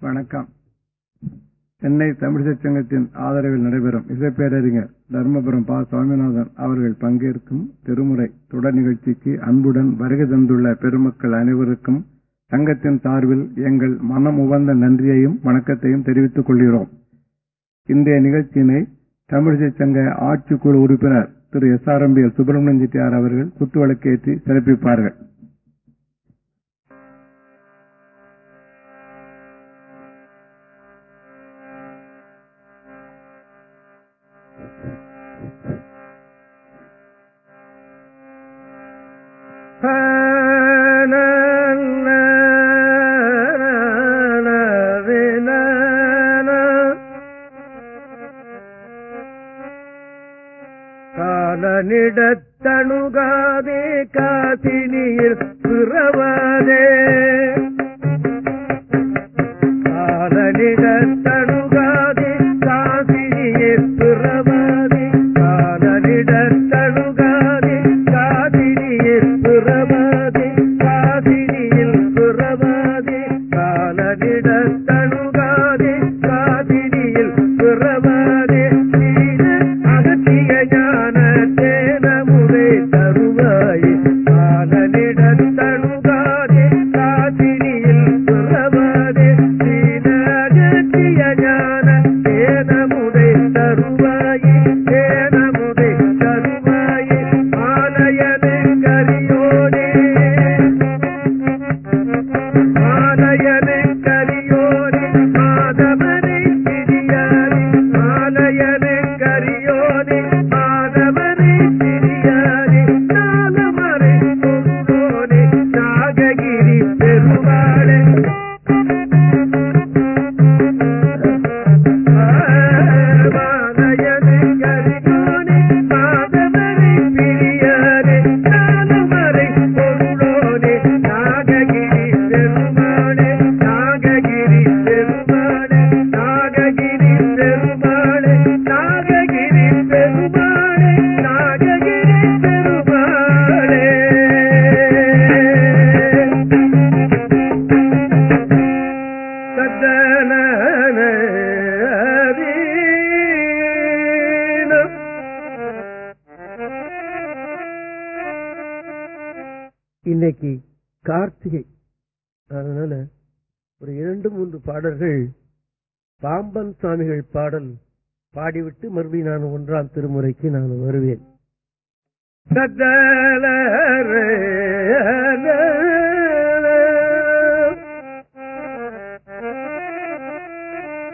வணக்கம். சென்னை தமிழிசை சங்கத்தின் ஆதரவில் நடைபெறும் இசைப்பேரறிஞர் தர்மபுரம் பா. சுவாமிநாதன் அவர்கள் பங்கேற்கும் திருமுறை தொடர் நிகழ்ச்சிக்கு அன்புடன் வருகை தந்துள்ள பெருமக்கள் அனைவருக்கும் சங்கத்தின் சார்பில் எங்கள் மனம் உவந்த நன்றியையும் வணக்கத்தையும் தெரிவித்துக் கொள்கிறோம். இன்றைய நிகழ்ச்சியினை தமிழிசை சங்க ஆட்சிக்குழு உறுப்பினர் திரு. S. R. M P L Subramanian Chettiar அவர்கள் குத்துவிளக்கேற்றி சிறப்பிப்பார்கள். பாடிவிட்டு மறுபடியும் நான் ஒன்றாம் திருமுறைக்கு நான் வருவேன்.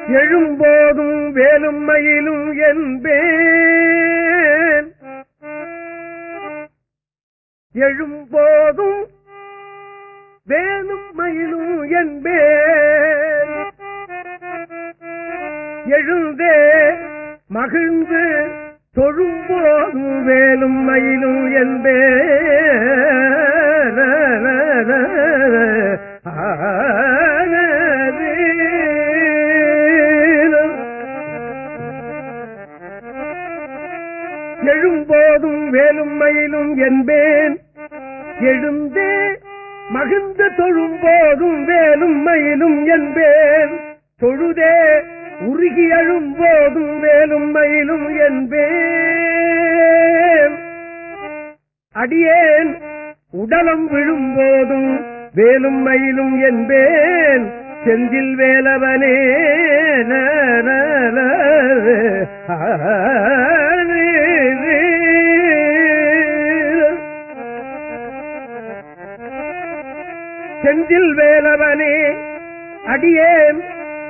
எழும்போதும் வேலும் மயிலும் என்பேன். எழும்போதும் வேலும் மயிலும் என்பேன். எழுந்தேன் மகிழ்ந்து தொழும்போது வேலும் மயிலும் என்பே. எழும்போதும் வேலும் மயிலும் என்பேன். எழுந்தே மகிழ்ந்து தொழும்போதும் வேலும் மயிலும் என்பேன். தொழுதே உருகி அழும் போதும் மேலும் மயிலும் என்பேன் அடியேன் உடலம் விழும்போதும் வேலும் மயிலும் என்பேன் செந்தில் வேலவனே செந்தில் வேலவனே அடியேன்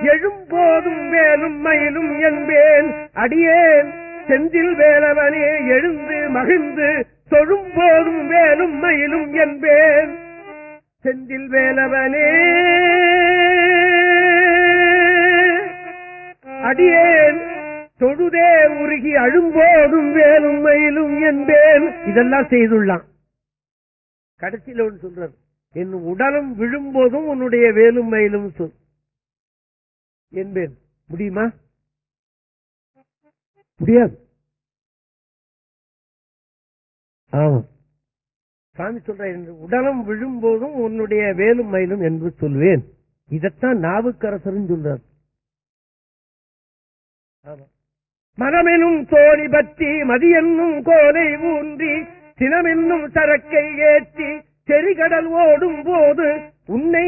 எழும்போதும் வேலும் மயிலும் என்பேன். அடியேன் செந்தில் வேலவனே எழுந்து மகிழ்ந்து தொழும்போதும் வேலும் மயிலும் என்பேன். செந்தில் வேலவனே. அடியேன் தொழுதே உருகி அழும்போதும் வேலும் மயிலும் என்பேன். இதெல்லாம் செய்துள்ளான். கடைசியில் ஒன்று சொல்றார். என் உடலும் விழும்போதும் உன்னுடைய வேலும் மயிலும் சொல். என்பேன். முடியுமா? முடியாது. ஆமா சாமி சொல்ற "என் உடலம் விழும்போதும் உன்னுடைய வேலும் மயிலும் என்று சொல்வேன். இதத்தான் நாவுக்கரசரும் சொல்றார். மனமெனும் தோணி பற்றி மதியென்னும் கோலை ஊன்றி சினமென்னும் சரக்கை ஏற்றி செறிகடல் ஓடும் போது உன்னை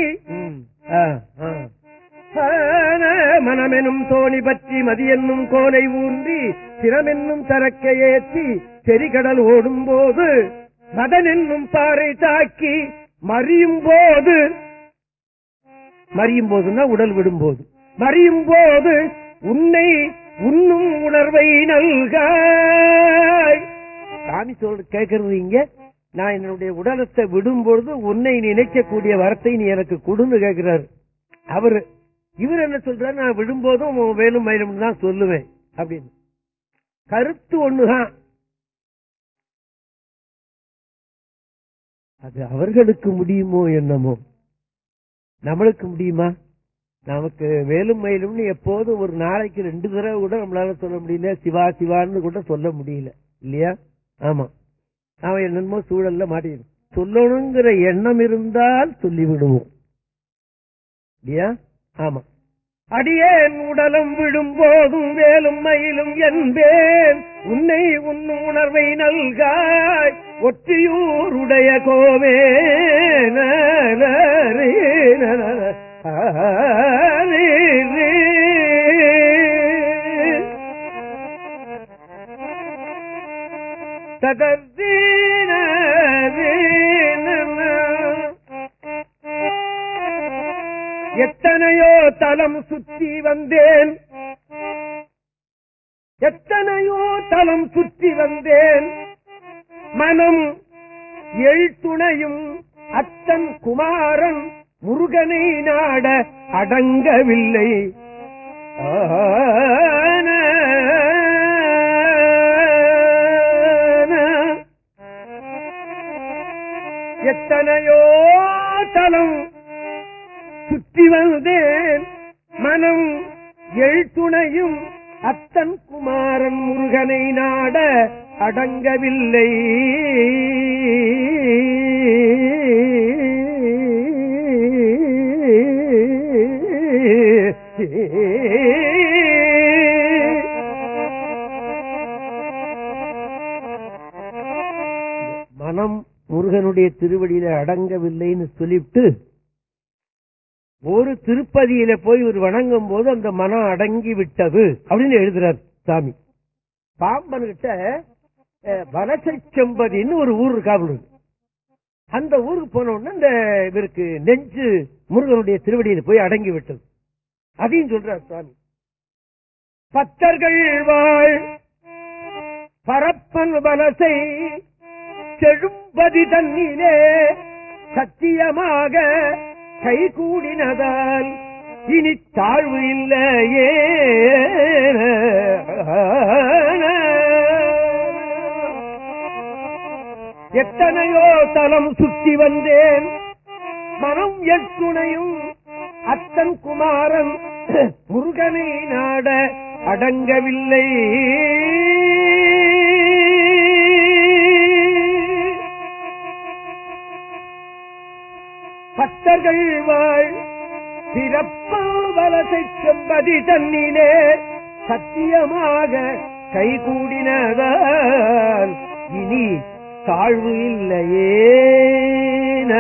மனமெனும் தோணி பற்றி மதியென்னும் கோலை ஊன்றி சிரமென்னும் சரக்கை ஏற்றி செரிகடல் ஓடும் போது மதனென்னும் பாறை தாக்கி மறியும் போது மறியும் போதுன்னா உடல் விடும்போது மறியும் போது உன்னை உண்ணும் உணர்வை நல்காய். சாமி சொல் கேட்கறது இங்க நான் என்னுடைய உடலத்தை விடும்பொழுது உன்னை நினைக்கக்கூடிய வரத்தை நீ எனக்கு கொடுன்னு கேட்கிறாரு. அவரு இவர் என்ன சொல்றாரு? நான் விடும்போதும் உன் வேலும் மயிலும் தான் சொல்லுவேன் அப்படின்னு. கருத்து ஒண்ணுதான். அது அவர்களுக்கு முடியுமோ என்னமோ? நம்மளுக்கு முடியுமா? நமக்கு வேலும் மயிலும்னு எப்போதும் ஒரு நாளைக்கு ரெண்டு தடவை கூட நம்மளால சொல்ல முடியல. சிவா சிவான்னு கூட சொல்ல முடியல. இல்லையா? ஆமா. நாம என்னென்னமோ சூழல்ல மாட்டிடும் சொல்லணுங்கிற எண்ணம் இருந்தால் சொல்லிவிடுவோம். இல்லையா? ஆமா. அடியேன் உடலும் விடும் போதும் வேலும் மயிலும் என்பேன். உன்னை உன்னும் உணர்வை நல்காய் ஒற்றியூருடைய கோவே. தகர் எத்தனையோ தலம் சுற்றி வந்தேன். எத்தனையோ தலம் சுற்றி வந்தேன். மனம் எழுத்துணையும் அத்தன் குமாரன் முருகனை நாட அடங்கவில்லை. எத்தனையோ தலம் சுற்றி வந்தேன். மனம் எழுத்துணையும் அத்தன் குமாரன் முருகனை நாட அடங்கவில்லை. மனம் முருகனுடைய திருவடியில அடங்கவில்லைன்னு சொல்லிவிட்டு ஒரு திருப்பதியில போய் ஒரு வணங்கும் போது அந்த மனம் அடங்கி விட்டது அப்படின்னு எழுதுறார் சாமி. பாம்பன் கிட்ட வனசை செம்பதின்னு ஒரு ஊர் இருக்காப்புல அந்த ஊருக்கு போன உடனே இந்த இவருக்கு நெஞ்சு முருகனுடைய திருவடியில போய் அடங்கி விட்டது. அதையும் சொல்றார் சுவாமி பத்தர்கள் வாழ் பரப்பன் மனசை செழும்பதி தன்னிலே சத்தியமாக கைகூடினதால் இனி தாழ்வு இல்லையே. எத்தனையோ தலம் சுற்றி வந்தேன். மனம் எத்துணையும் அத்தன் குமாரன். முருகனை நாட அடங்கவில்லை. பக்தர்கள் வாழ் சிறப்பாவலசை செம்பதி தன்னிலே சத்தியமாக கைகூடினதால் இனி தாழ்வு இல்லையே. ந,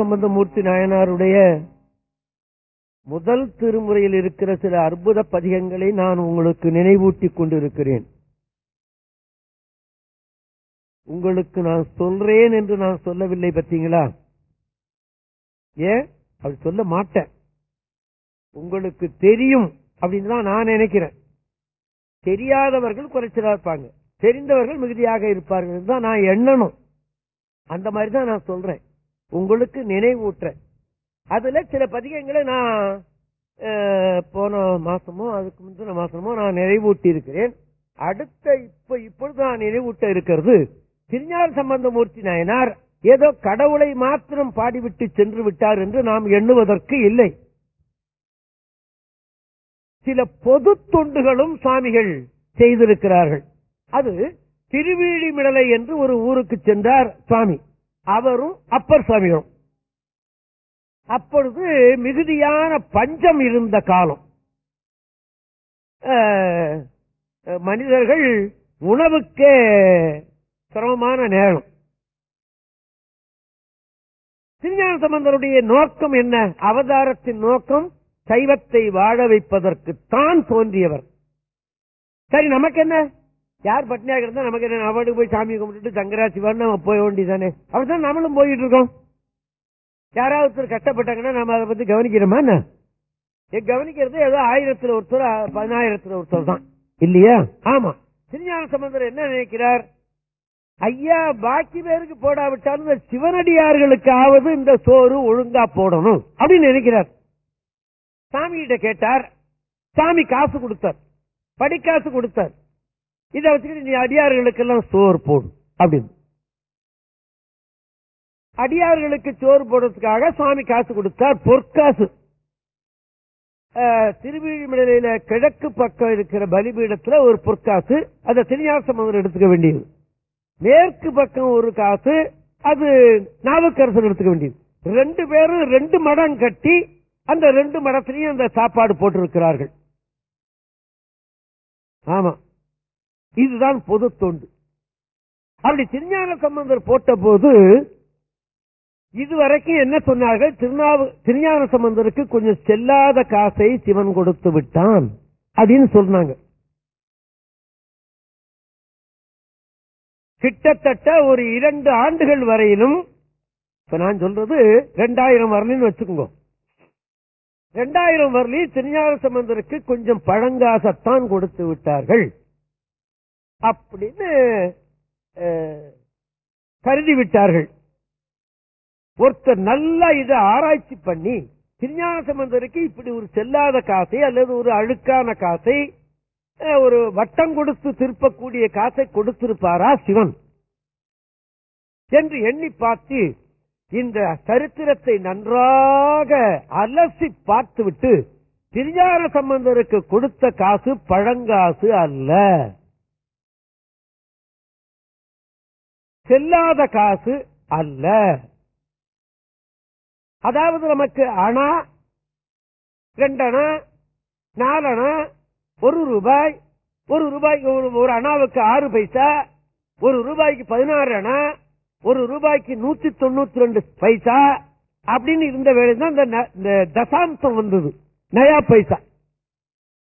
சம்பந்தமூர்த்தி நாயனாருடைய முதல் திருமுறையில் இருக்கிற சில அற்புத பதிகங்களை நான் உங்களுக்கு நினைவூட்டிக் கொண்டிருக்கிறேன். உங்களுக்கு நான் சொல்றேன் என்று நான் சொல்லவில்லை பார்த்தீங்களா? ஏன்? அப்படி சொல்ல மாட்டேன். உங்களுக்கு தெரியும் அப்படின்னு தான் நான் நினைக்கிறேன். தெரியாதவர்கள் குறைச்சலா இருப்பாங்க. தெரிந்தவர்கள் மிகுதியாக இருப்பார்கள். தான் நான் எண்ணணும். அந்த மாதிரி தான் நான் சொல்றேன். உங்களுக்கு நினைவூட்டுறேன் அதுல சில பதிகங்களை நான் போன மாசமோ அதுக்கு முந்தின மாசமோ நான் நிறைவூட்டி இருக்கிறேன் அடுத்த இப்ப இப்பொழுது நான் நினைவூட்ட இருக்கிறது திருஞான சம்பந்தமூர்த்தி நாயனார் ஏதோ கடவுளை மாத்திரம் பாடிவிட்டு சென்று விட்டார் என்று நாம் எண்ணுவதற்கு இல்லை. சில பொது தொண்டுகளும் சுவாமிகள் செய்திருக்கிறார்கள். அது திருவீழிமிடலை என்று ஒரு ஊருக்கு சென்றார் சுவாமி அவரும் அப்பர் சுவாமிகளும். அப்பொழுது மிகுதியான பஞ்சம் இருந்த காலம். மனிதர்கள் உணவுக்கே சிரமமான நேரம். திருஞான சம்பந்தருடைய நோக்கம் என்ன? அவதாரத்தின் நோக்கம் சைவத்தை வாழ வைப்பதற்கு தான் தோன்றியவர். சரி நமக்கு என்ன யார் பட்னியாக இருந்தா நமக்கு என்ன அவனுக்கு போய் சாமி கும்பிட்டுட்டு சங்கரா சிவான்னு நம்ம போய் வேண்டியதானே அப்படிதான் நம்மளும் போயிட்டு இருக்கோம். யாராவது ஒருத்தர் கஷ்டப்பட்டாங்கன்னா நம்ம அதை பத்தி கவனிக்கிறோமா என்ன? ஏ, கவனிக்கிறது ஏதோ ஆயிரத்துல ஒருத்தர் பதினாயிரத்துல ஒருத்தர் தான். இல்லையா? ஆமா. திருஞான சம்பந்தர் என்ன நினைக்கிறார்? ஐயா பாக்கி பேருக்கு போடாவிட்டாலும் இந்த சிவனடியார்களுக்காவது இந்த சோறு ஒழுங்கா போடணும் அப்படின்னு நினைக்கிறார். சாமிகிட்ட கேட்டார். சாமி காசு கொடுத்தார். படிக்காசு கொடுத்தார். இதை வச்சுக்கிட்டு நீ அடியார்களுக்கெல்லாம் சோறு போடும் அப்படின்னு. அடியார்களுக்கு சோறு போடுறதுக்காக சுவாமி காசு கொடுத்தார் பொற்காசு. திருவிழிமலையில கிழக்கு பக்கம் இருக்கிற பலிபீடத்துல ஒரு பொற்காசு அதை திருஞாசமந்தர் எடுத்துக்க வேண்டியது. மேற்கு பக்கம் ஒரு காசு அது நாவுக்கரசர் எடுத்துக்க வேண்டியது. ரெண்டு பேரும் ரெண்டு மடம் கட்டி அந்த ரெண்டு மடத்திலையும் அந்த சாப்பாடு போட்டிருக்கிறார்கள். ஆமா. இதுதான் பொது தொண்டு. அப்படி திருஞான சம்பந்தர் போட்ட போது இதுவரைக்கும் என்ன சொன்னார்கள்? திருநாவு திருஞான சம்பந்தருக்கு கொஞ்சம் செல்லாத காசை சிவன் கொடுத்து விட்டான் அப்படின்னு சொன்னாங்க. கிட்டத்தட்ட ஒரு இரண்டு ஆண்டுகள் வரையிலும் இப்ப நான் சொல்றது ரெண்டாயிரம் வரலின்னு வச்சுக்கோங்க. ரெண்டாயிரம் வரலி திருஞான சம்பந்தருக்கு கொஞ்சம் பழங்காசத்தான் கொடுத்து விட்டார்கள். அப்படின்னு கருதி விட்டார்கள் ஒருத்தர் நல்லா இதை ஆராய்ச்சி பண்ணி திருஞான சம்பந்தருக்கு இப்படி ஒரு செல்லாத காசை அல்லது ஒரு அழுக்கான காசை ஒரு வட்டம் கொடுத்து திருப்பக்கூடிய காசை கொடுத்திருப்பாரா சிவன்? என்று எண்ணி பார்த்து இந்த சரித்திரத்தை நன்றாக அலசி பார்த்துவிட்டு திருஞான சம்பந்தருக்கு கொடுத்த காசு பழங்காசு அல்ல. செல்லாத காசு அல்ல. அதாவது நமக்கு அணா ரெண்டணா நாலணா ஒரு ரூபாய் ஒரு ரூபாய்க்கு ஒரு- ஒரு அணாவுக்கு ஆறு பைசா ஒரு ரூபாய்க்கு பதினாறு அணா ஒரு ரூபாய்க்கு நூத்தி தொண்ணூத்தி ரெண்டு பைசா அப்படின்னு இருந்த வேலைதான் இந்த இந்த தசாம்சம் வந்தது. நயா பைசா.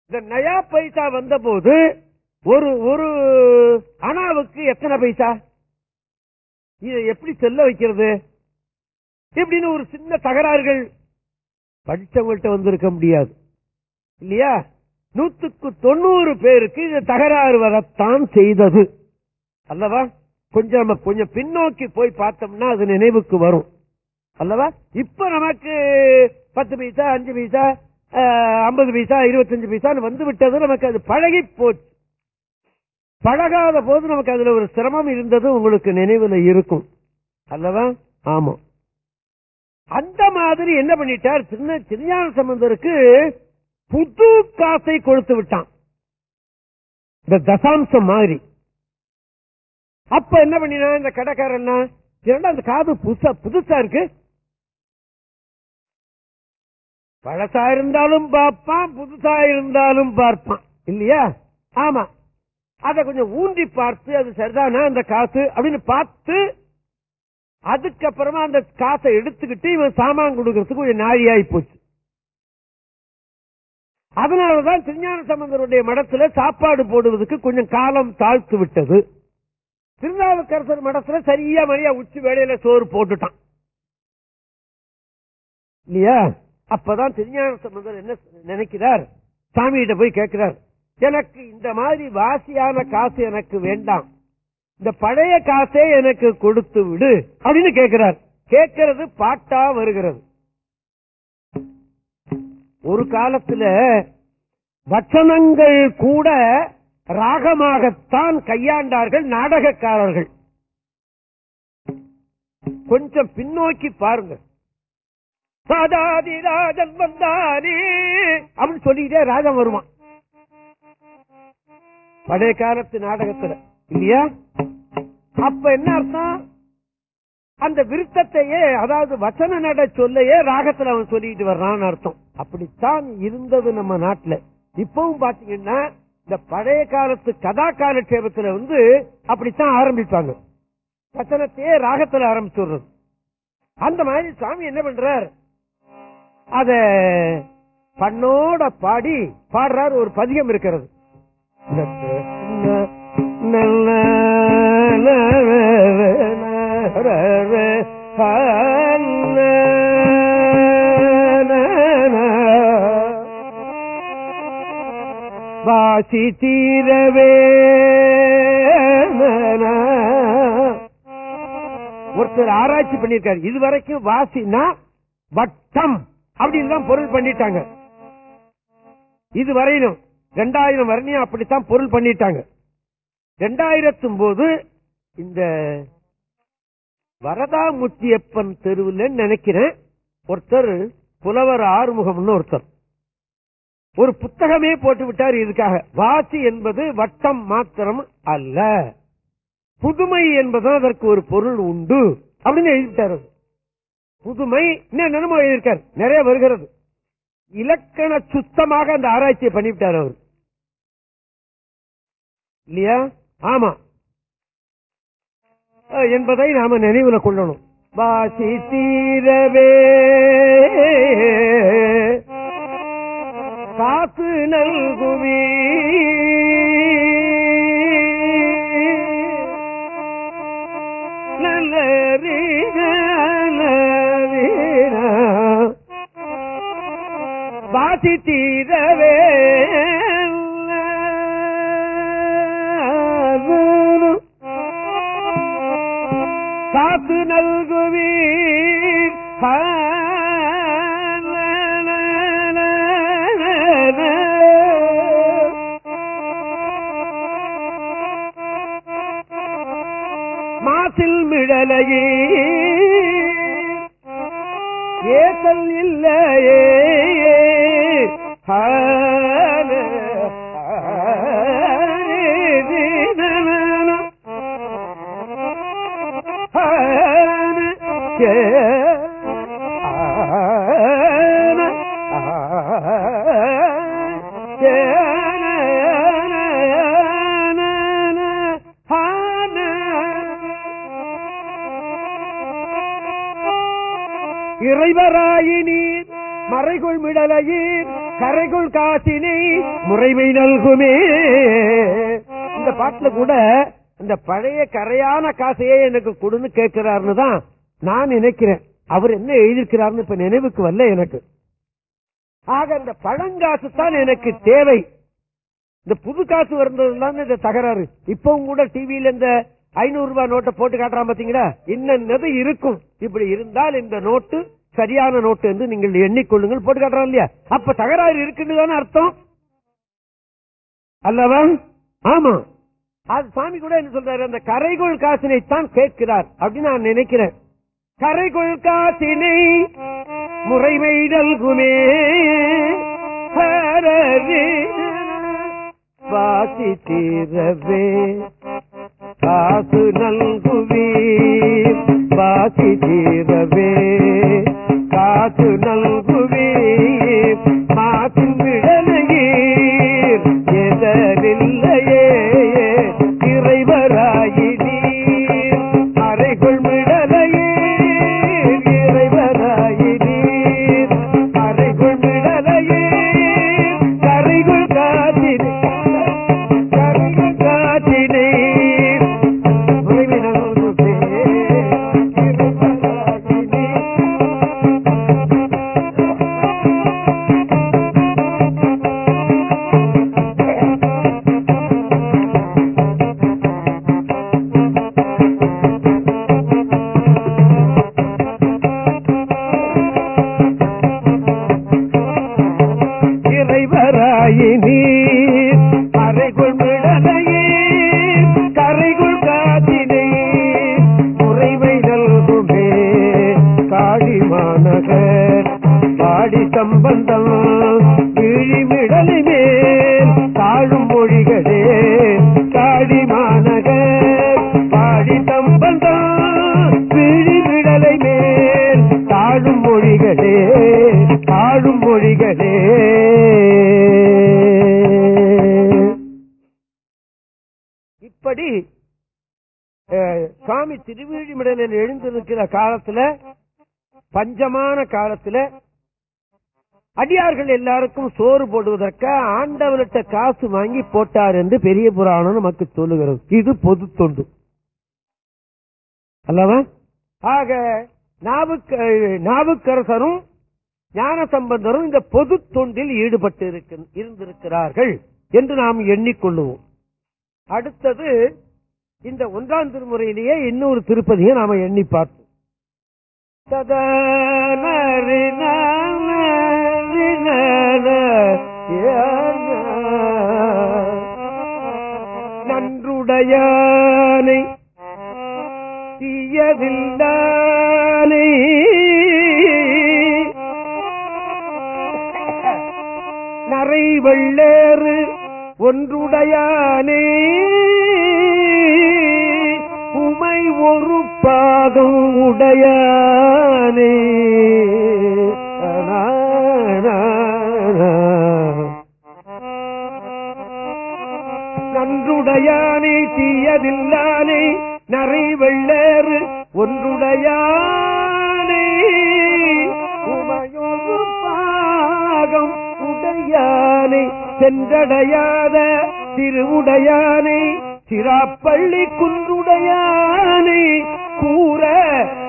இந்த நயா பைசா வந்த போது ஒரு ஒரு அணாவுக்கு எத்தனை பைசா? இதை எப்படி செல்ல வைக்கிறது? இப்படின்னு ஒரு சின்ன தகராறுகள் படித்தவங்கள்ட்ட வந்திருக்க முடியாது. இல்லையா? நூத்துக்கு தொண்ணூறு பேருக்கு இது தகராறு வரத்தான் செய்தது. அல்லவா? கொஞ்சம் நம்ம கொஞ்சம் பின்னோக்கி போய் பார்த்தோம்னா அது நினைவுக்கு வரும். அல்லவா? இப்ப நமக்கு பத்து பைசா அஞ்சு பைசா ஐம்பது பைசா இருபத்தஞ்சு பைசான்னு வந்து விட்டது நமக்கு அது பழகி போச்சு. பழகாத போது நமக்கு அதுல ஒரு சிரமம் இருந்தது உங்களுக்கு நினைவுல இருக்கும். அல்லவா? ஆமா. அந்த மாதிரி என்ன பண்ணிட்டார்? சின்ன திருஞான சம்பந்தருக்கு புது காசை கொடுத்து விட்டான். இந்த தசாம்சம் மாதிரி. அப்ப என்ன பண்ணினா இந்த கடைக்காரன் இரண்டா அந்த காது புதுசா புதுசா இருக்கு? பழசா இருந்தாலும் பார்ப்பான் புதுசா இருந்தாலும் பார்ப்பான். இல்லையா? ஆமா. அதை கொஞ்சம் ஊன்றி பார்த்து அது சரிதானா அந்த காசு அப்படின்னு பார்த்து அதுக்கப்புறமா அந்த காசை எடுத்துக்கிட்டு இவன் சாமான் கொடுக்கறதுக்கு கொஞ்சம் நாழியாயி போச்சு. அதனாலதான் திருஞான சம்பந்தருடைய மடத்துல சாப்பாடு போடுவதற்கு கொஞ்சம் காலம் தாழ்த்து விட்டது. திருநாவுக்கரசர் மடத்துல சரியா மரியா உச்சி வேலையில சோறு போட்டுட்டான். இல்லையா? அப்பதான் திருஞான சம்பந்தர் என்ன நினைக்கிறார்? சாமிகிட்ட போய் கேட்கிறார். எனக்கு இந்த மாதிரி வாசியான காசு எனக்கு வேண்டாம். இந்த பழைய காசே எனக்கு கொடுத்து விடு அப்படின்னு கேட்கிறார். கேட்கறது பாட்டா வருகிறது. ஒரு காலத்துல வச்சனங்கள் கூட ராகமாகத்தான் கையாண்டார்கள் நாடகக்காரர்கள். கொஞ்சம் பின்னோக்கி பாருங்க. ராஜாதிராஜன் வந்தானே அப்படின்னு சொல்லிக்கிட்டே ராஜம் வருவான். பழைய காலத்து நாடகத்துல. இல்லையா? அப்ப என்ன அர்த்தம்? அந்த விருத்தத்தையே அதாவது வச்சன நட சொல்லையே ராகத்துல அவன் சொல்லிட்டு வர்றான்னு அர்த்தம். அப்படித்தான் இருந்தது நம்ம நாட்டுல. இப்பவும் பாத்தீங்கன்னா இந்த பழைய காலத்து கதா காலட்சேபத்துல வந்து அப்படித்தான் ஆரம்பிப்பாங்க. வச்சனத்தையே ராகத்துல ஆரம்பிச்சுடுறது. அந்த மாதிரி சாமி என்ன பண்றார்? அத பண்ணோட பாடி பாடுறாரு. ஒரு பதிகம் இருக்கிறது. வாசி தீரவே ஒருத்தர் ஆராய்ச்சி பண்ணிருக்காரு இதுவரைக்கும் வாசினா வட்டம் அப்படின்னு தான் பொருள் பண்ணிட்டாங்க. இது வரையணும் ரெண்டாயிரம் வரையும் அப்படித்தான் பொருள் பண்ணிட்டாங்க. ரெண்டாயிரத்தும் போது இந்த வரதாமுத்தியப்பன் தெருவில் நினைக்கிறேன். ஒருத்தர் புலவர் ஆறுமுகம்னு ஒருத்தர். ஒரு புத்தகமே போட்டு விட்டார் இதுக்காக. வாசி என்பது வட்டம் மாத்திரம் அல்ல. புதுமை என்பதும் அதற்கு ஒரு பொருள் உண்டு அப்படின்னு எழுதிட்டார் புதுமை என்னென்னமோ எழுதியிருக்காரு. நிறைய வருகிறது. இலக்கண சுத்தமாக அந்த ஆராய்ச்சியை பண்ணிவிட்டார் அவர். இல்லையா? ஆமா. என்பதை நாம நினைவுல கொள்ளணும். வாசி தீரவே. காத்து நல்குவி வாசி தீரவே. இல்லையே. இறைவராயினீர் விடலையீர் கரைகுள் காசினை முறைமை நல்குமே. இந்த பாட்டுல கூட இந்த பழைய கரையான காசையே எனக்கு கொடுன்னு கேட்கிறாருன்னு தான் நான் நினைக்கிறேன். அவர் என்ன எழுதியிருக்கிறார்னு இப்ப நினைவுக்கு வரல எனக்கு. ஆக இந்த பழங்காசு தான் எனக்கு தேவை. இந்த புது காசு வருந்ததுதான் இந்த தகராறு. இப்பவும் கூட டிவியில இந்த ஐநூறு ரூபாய் நோட்டை போட்டு காட்டுறான் பாத்தீங்களா? இன்னது இருக்கும். இப்படி இருந்தால் இந்த நோட்டு சரியான நோட்டு என்று நீங்கள் எண்ணிக்கொள்ளுங்கள். போட்டு காட்டுறான் இல்லையா? அப்ப தகராறு இருக்குன்னு அர்த்தம். அல்லவா? ஆமா. அது சாமி கூட என்ன சொல்றாரு? அந்த கரைகோள் காசினை தான் கேட்கிறார் அப்படின்னு நான் நினைக்கிறேன். கரைகோள் காசினை முறைமை நல்குமே. வாசி தீரவே. காசு நல்குவீர். வாசி தீரவே. காத்து நல்குவே மாசின் காலத்துல பஞ்சமான காலத்துல அடியார்கள் எல்லாருக்கும் சோறு போடுவதற்கு ஆண்டவர்கிட்ட காசு வாங்கி போட்டார் என்று பெரிய புராணம் நமக்கு சொல்லுகிறது. இது பொது தொண்டு. அல்லவா? ஆக நாவுக்க நாவுக்கரசரும் ஞான சம்பந்தரும் இந்த பொது தொண்டில் ஈடுபட்டு இருந்திருக்கிறார்கள் என்று நாம் எண்ணிக்கொள்ளுவோம். அடுத்தது இந்த ஒன்றாம் திருமுறையிலேயே இன்னொரு திருப்பதியை நாம எண்ணி பார்த்தோம் நன்றுடையானை தீயதில்லானை. நரை வெள்ளேறு ஒன்றுடையானே. உமை ஒரு பாகம் உடையானே. நன்றுடையானே தீயதில்லானே நரை வெள்ளேறு ஒன்றுடையானே. உமையொரு பாகம் உடையானை சென்றடையாத திருவுடையானை சிராப்பள்ளி குன்றுடையானை. கூற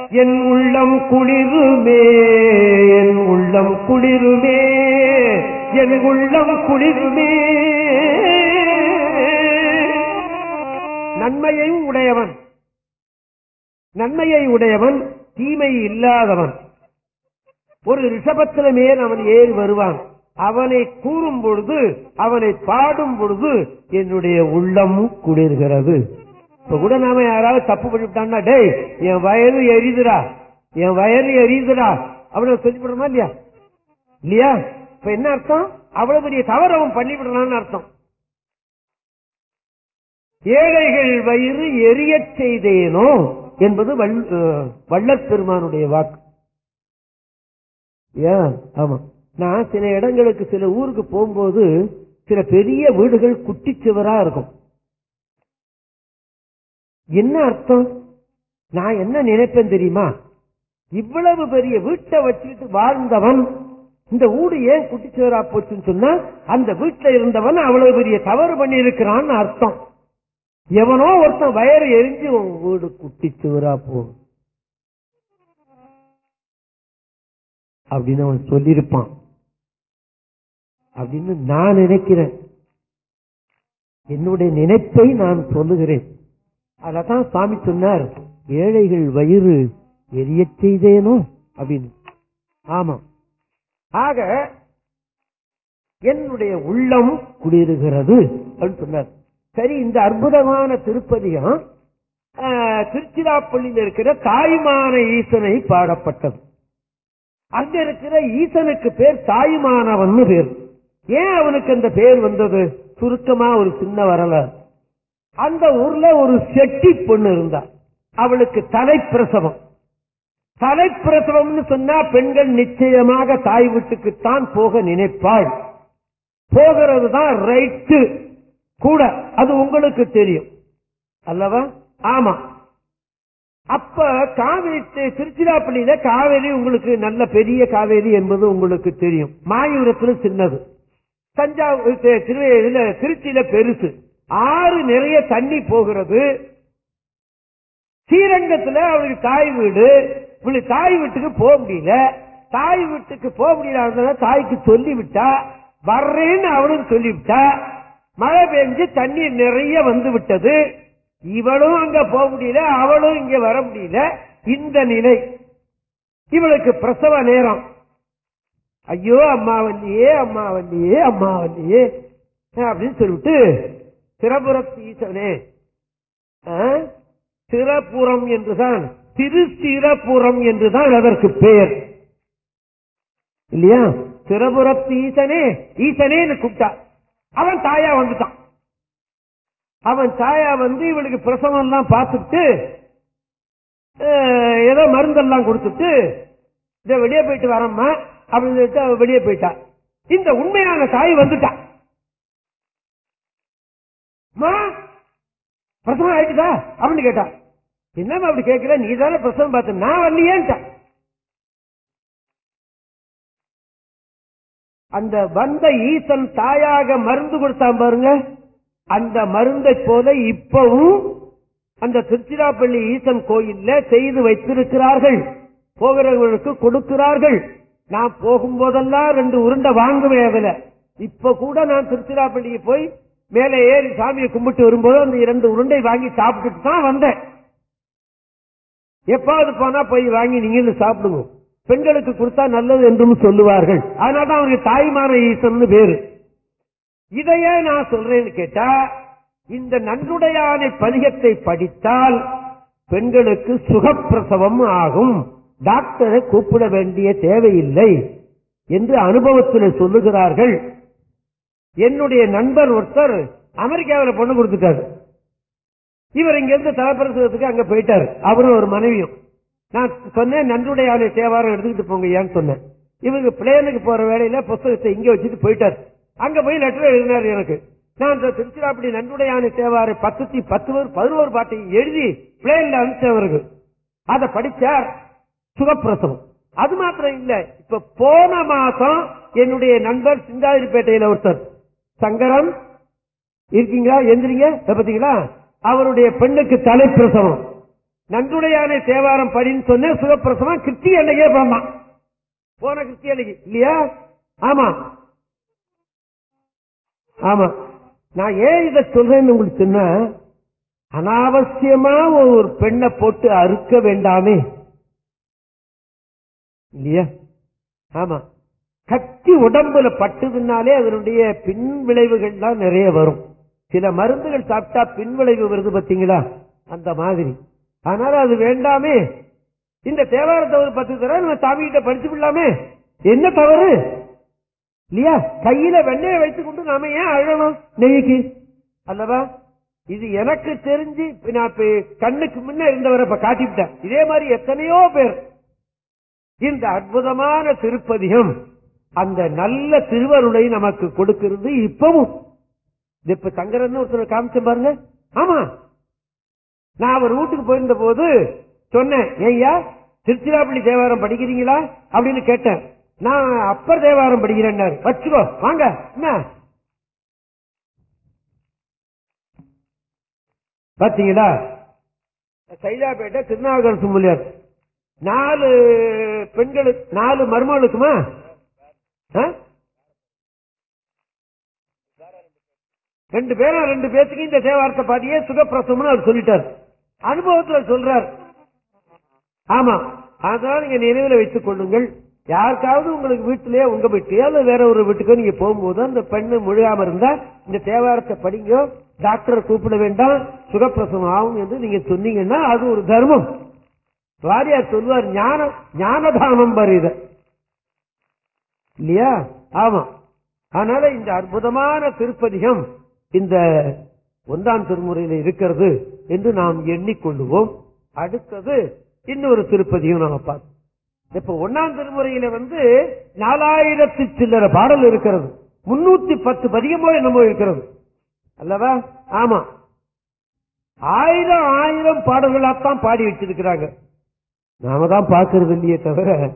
என் உள்ளம் குளிருமே என் உள்ளம் குளிருமே என் உள்ளம் குளிருமே. நன்மையை உடையவன் நன்மையை உடையவன் தீமை இல்லாதவன். ஒரு ரிஷபத்தில மேல் அவன் ஏறி வருவான். அவனை கூறும் பொழுது அவனை பாடும் பொழுது என்னுடைய உள்ளமும் குளிர்கிறது. இப்ப கூட நாம யாராவது தப்பு பண்ணிவிட்டான்னா டேய் என் வயது எரியுதுடா என் வயது எரியுதுடா அவனை சொல்லிவிடுறோமா இல்லையா? இல்லையா? இப்ப என்ன அர்த்தம்? அவ்வளவு பெரிய தவறு அவன் பண்ணிவிடுறான்னு அர்த்தம். ஏழைகள் வயிறு எரிய செய்தேனோ என்பது வள்ளற் பெருமானுடைய வாக்கு. ஆமா. நான் சில இடங்களுக்கு சில ஊருக்கு போகும்போது சில பெரிய வீடுகள் குட்டிச்சுவரா இருக்கும். என்ன அர்த்தம்? நான் என்ன நினைப்பேன் தெரியுமா? இவ்வளவு பெரிய வீட்டை வச்சுக்கிட்டு வாழ்ந்தவன் இந்த வீடு ஏன் குட்டிச்சுவரா போச்சுன்னு சொன்னா அந்த வீட்டுல இருந்தவன் அவ்வளவு பெரிய தவறு பண்ணி இருக்கிறான்னு அர்த்தம். எவனோ ஒருத்தன் வயறு எரிஞ்சு உன் வீடு குட்டிச்சுவரா போகும் அப்படின்னு அவன் சொல்லியிருப்பான். அப்படின்னு நான் நினைக்கிறேன். என்னுடைய நினைப்பை நான் சொல்லுகிறேன். அதான் சுவாமி சொன்னார் ஏழைகள் வயிறு எரிய செய்தேனோ? அப்படின்னு. ஆமா. ஆக என்னுடைய உள்ளம் குளிருகிறது அப்படின்னு சொன்னார். சரி இந்த அற்புதமான திருப்பதியம் திருச்சிராப்பள்ளியில் இருக்கிற தாய்மான ஈசனை பாடப்பட்டது. அங்க இருக்கிற ஈசனுக்கு பேர் தாய்மானவன் பேர். ஏன் அவனுக்கு அந்த பேர் வந்தது? சுருக்கமா ஒரு சின்ன வரலாறு. அந்த ஊர்ல ஒரு செட்டி பொண்ணு இருந்தா. அவளுக்கு தலைப்பிரசவம். தலைப்பிரசவம்னு சொன்னா பெண்கள் நிச்சயமாக தாய் வீட்டுக்குத்தான் போக நினைப்பாள். போகிறது தான் ரைட்டு கூட. அது உங்களுக்கு தெரியும். அல்லவா? ஆமா. அப்ப காவிரி திருச்சிராப்பள்ளியில காவேரி உங்களுக்கு நல்ல பெரிய காவேரி என்பது உங்களுக்கு தெரியும். மாயூரத்துல சின்னது. தஞ்சாவூர் திரு- திருச்சியில பெருசு. ஆறு நிறைய தண்ணி போகிறது. ஸ்ரீரங்கத்துல அவளுக்கு தாய் வீடு. இவளுக்கு தாய் வீட்டுக்கு போக முடியல. தாய் வீட்டுக்கு போக முடியல தாய்க்கு சொல்லிவிட்டா. வர்றேன்னு அவளும் சொல்லிவிட்டா. மழை பெஞ்சு தண்ணீர் நிறைய வந்து விட்டது. இவளும் அங்க போக முடியல அவளும் இங்க வர முடியல. இந்த நிலை. இவளுக்கு பிரசவ நேரம். ஐயோ அம்மா வந்தியே அம்மா வந்தியே அம்மா வந்தியே அப்படின்னு சொல்லிட்டு சிறபுரத்து ஈசனே. ஆ? சிறப்புறம் என்றுதான். திருச்சிறப்புறம் என்றுதான் அதற்கு பெயர். இல்லையா? சிறபுரத்து ஈசனே ஈசனேன்னு கூப்பிட்டா. அவன் தாயா வந்துட்டான். அவன் தாயா வந்து இவளுக்கு பிரசவம் எல்லாம் பார்த்துட்டு ஏதோ மருந்தெல்லாம் கொடுத்துட்டு இதை வெளியே போயிட்டு வரம்மா அப்படின்னு சொல்லிட்டு அவன் வெளியே போயிட்டா. இந்த உண்மையான தாய் வந்துட்டான் பிரசவம் ஆயிட்டுதா அப்படின்னு கேட்டா என்னம்மா அப்படி கேட்கிற? நீ தானே பிரசவம் பார்த்த நான் வரலையேன்ட்டா. அந்த வந்த ஈசன் தாயாக மருந்து கொடுத்தான் பாருங்க. அந்த மருந்தை போல இப்பவும் அந்த திருச்சிராப்பள்ளி ஈசன் கோயில்ல செய்து வைத்திருக்கிறார்கள். போகிறவர்களுக்கு கொடுக்கிறார்கள். நான் போகும்போதெல்லாம் ரெண்டு உருண்டை வாங்குவேன் அதுல இப்ப கூட நான் திருச்சிராப்பள்ளிக்கு போய் மேலே ஏறி சாமியை கும்பிட்டு வரும்போது அந்த இரண்டு உருண்டை வாங்கி சாப்பிட்டுட்டு தான் வந்தேன். எப்பாவது போனா போய் வாங்கி நீங்களும் சாப்பிடுங்க. பெண்களுக்கு கொடுத்தா நல்லது என்றும் சொல்லுவார்கள். அதனால்தான் அவருக்கு தாய்மான ஈசன் பேரு. இதையே நான் சொல்றேன்னு கேட்டா இந்த நன்றுடையானை பதிகத்தை படித்தால் பெண்களுக்கு சுகப்பிரசவம் ஆகும். டாக்டரை கூப்பிட வேண்டிய தேவையில்லை என்று அனுபவத்தில் சொல்லுகிறார்கள். என்னுடைய நண்பர் ஒருத்தர் அமெரிக்காவில் பொண்ணு கொடுத்துட்டாரு. இவர் இங்க இருந்து தலைப்பிரசவத்துக்கு அங்க போயிட்டாரு. அவரும் ஒரு மனைவியும். நான் சொன்னேன் நன்றுடைய ஆலை தேவாரம் எடுத்துக்கிட்டு போங்க ஏன்னு சொன்னேன். இவங்க பிளேனுக்கு போற வேலையில புத்தகத்தை இங்க வச்சுட்டு போயிட்டார். அங்க போய் லெட்டர் எழுதினார் எனக்கு. நான் இந்த திருச்சிராப்பள்ளி நன்றுடைய ஆணை தேவாரை பத்துத்தி பத்து பதினோரு பாட்டை எழுதி பிளேன்ல அனுப்பிச்சவர்கள் அதை படிச்சார் சுகப்பிரசவம். அது மாத்திரம் இல்ல இப்ப போன மாசம் என்னுடைய நண்பர் சிந்தாதிரிப்பேட்டையில ஒருத்தர். சங்கரம்? இருக்கீங்களா? எந்திரிங்க. பார்த்தீங்களா? பாத்தீங்களா அவருடைய பெண்ணுக்கு தலைப்பிரசவம். நன்றுடையானை தேவாரம் படின்னு சொன்ன சுகப்பிரசவம் கிருத்தி அன்னைக்கே பிறந்தான் போன கிருத்தி அன்னைக்கு. இல்லையா? ஆமா. ஆமா. நான் ஏன் இதை சொல்றேன்னு உங்களுக்கு சொன்ன அனாவசியமா ஒரு பெண்ணை போட்டு அறுக்க வேண்டாமே. இல்லையா? ஆமா. கட்டி உடம்புல பட்டுதுனாலே அதனுடைய பின் தான் நிறைய வரும். சில மருந்துகள் சாப்பிட்டா பின் விளைவு வருது பாத்தீங்களா? அந்த மாதிரி. அதனால அது வேண்டாமே. இந்த தேவாரத்தை ஒரு பத்து தடவை நம்ம சாமி கிட்ட படிச்சு விடலாமே. என்ன தவறு? இல்லையா? கையில வெண்ணெயை வைத்துக் கொண்டு நாம ஏன் அழணும் நெய்க்கு? அல்லவா? இது எனக்கு தெரிஞ்சு நான் இப்ப கண்ணுக்கு முன்ன இருந்தவரை இப்ப காட்டிவிட்டேன். இதே மாதிரி எத்தனையோ பேர். இந்த அற்புதமான திருப்பதிகம் அந்த நல்ல திருவருளை நமக்கு கொடுக்கிறது இப்பவும். இப்ப சங்கரன் ஒருத்தர் காமிச்ச பாருங்க. ஆமா. நான் அவர் வீட்டுக்கு போயிருந்த போது சொன்னேன் ஐயா திருச்சிராப்பள்ளி தேவாரம் படிக்கிறீங்களா? அப்படின்னு கேட்டேன். நான் அப்பர் தேவாரம் படிக்கிறேன் வச்சுக்கோ வாங்க. என்ன? பாத்தீங்களா? சைதாப்பேட்டை திருநாவுக்கரசு மூலியார் நாலு பெண்களுக்கு நாலு மருமகளுக்குமா? ரெண்டு பேரும் ரெண்டு பேத்துக்கு இந்த தேவாரத்தை பாதியே சுகப்பிரசவம்னு அவர் சொல்லிட்டார். அனுபவத்துல சொல்றார். ஆமா. அதனால நீங்க நினைவில் வைத்துக் கொள்ளுங்கள். யாருக்காவது உங்களுக்கு வீட்டிலேயே உங்க வீட்லயோ அல்ல வேற ஒரு வீட்டுக்கோ நீங்க போகும்போது அந்த பெண்ணு முழுகாம இருந்தா இந்த தேவாரத்தை படிங்க டாக்டரை கூப்பிட வேண்டாம் சுகப்பிரசவம் ஆகும் என்று நீங்க சொன்னீங்கன்னா அது ஒரு தர்மம். வாரியார் சொல்லுவார் ஞான ஞானதானம் பரித இல்லையா? ஆமா. அதனால இந்த அற்புதமான திருப்பதிகம் இந்த ஒன்றாம் திருமுறையில இருக்கிறது என்று நாம் எண்ணிக்கொள்ளுவோம். அடுத்தது இன்னொரு திருப்பதியும் நாம பார்த்தோம் இப்ப ஒன்னாம் திருமுறையில வந்து நாலாயிரத்தி சில்லற பாடல் இருக்கிறது. முன்னூத்தி பத்து பதிகமோ என்னமோ இருக்கிறது. அல்லவா? ஆமா. ஆயிரம் ஆயிரம் பாடல்களாத்தான் பாடி வச்சிருக்கிறாங்க. நாம தான் பாக்குறது இல்லையே தவிர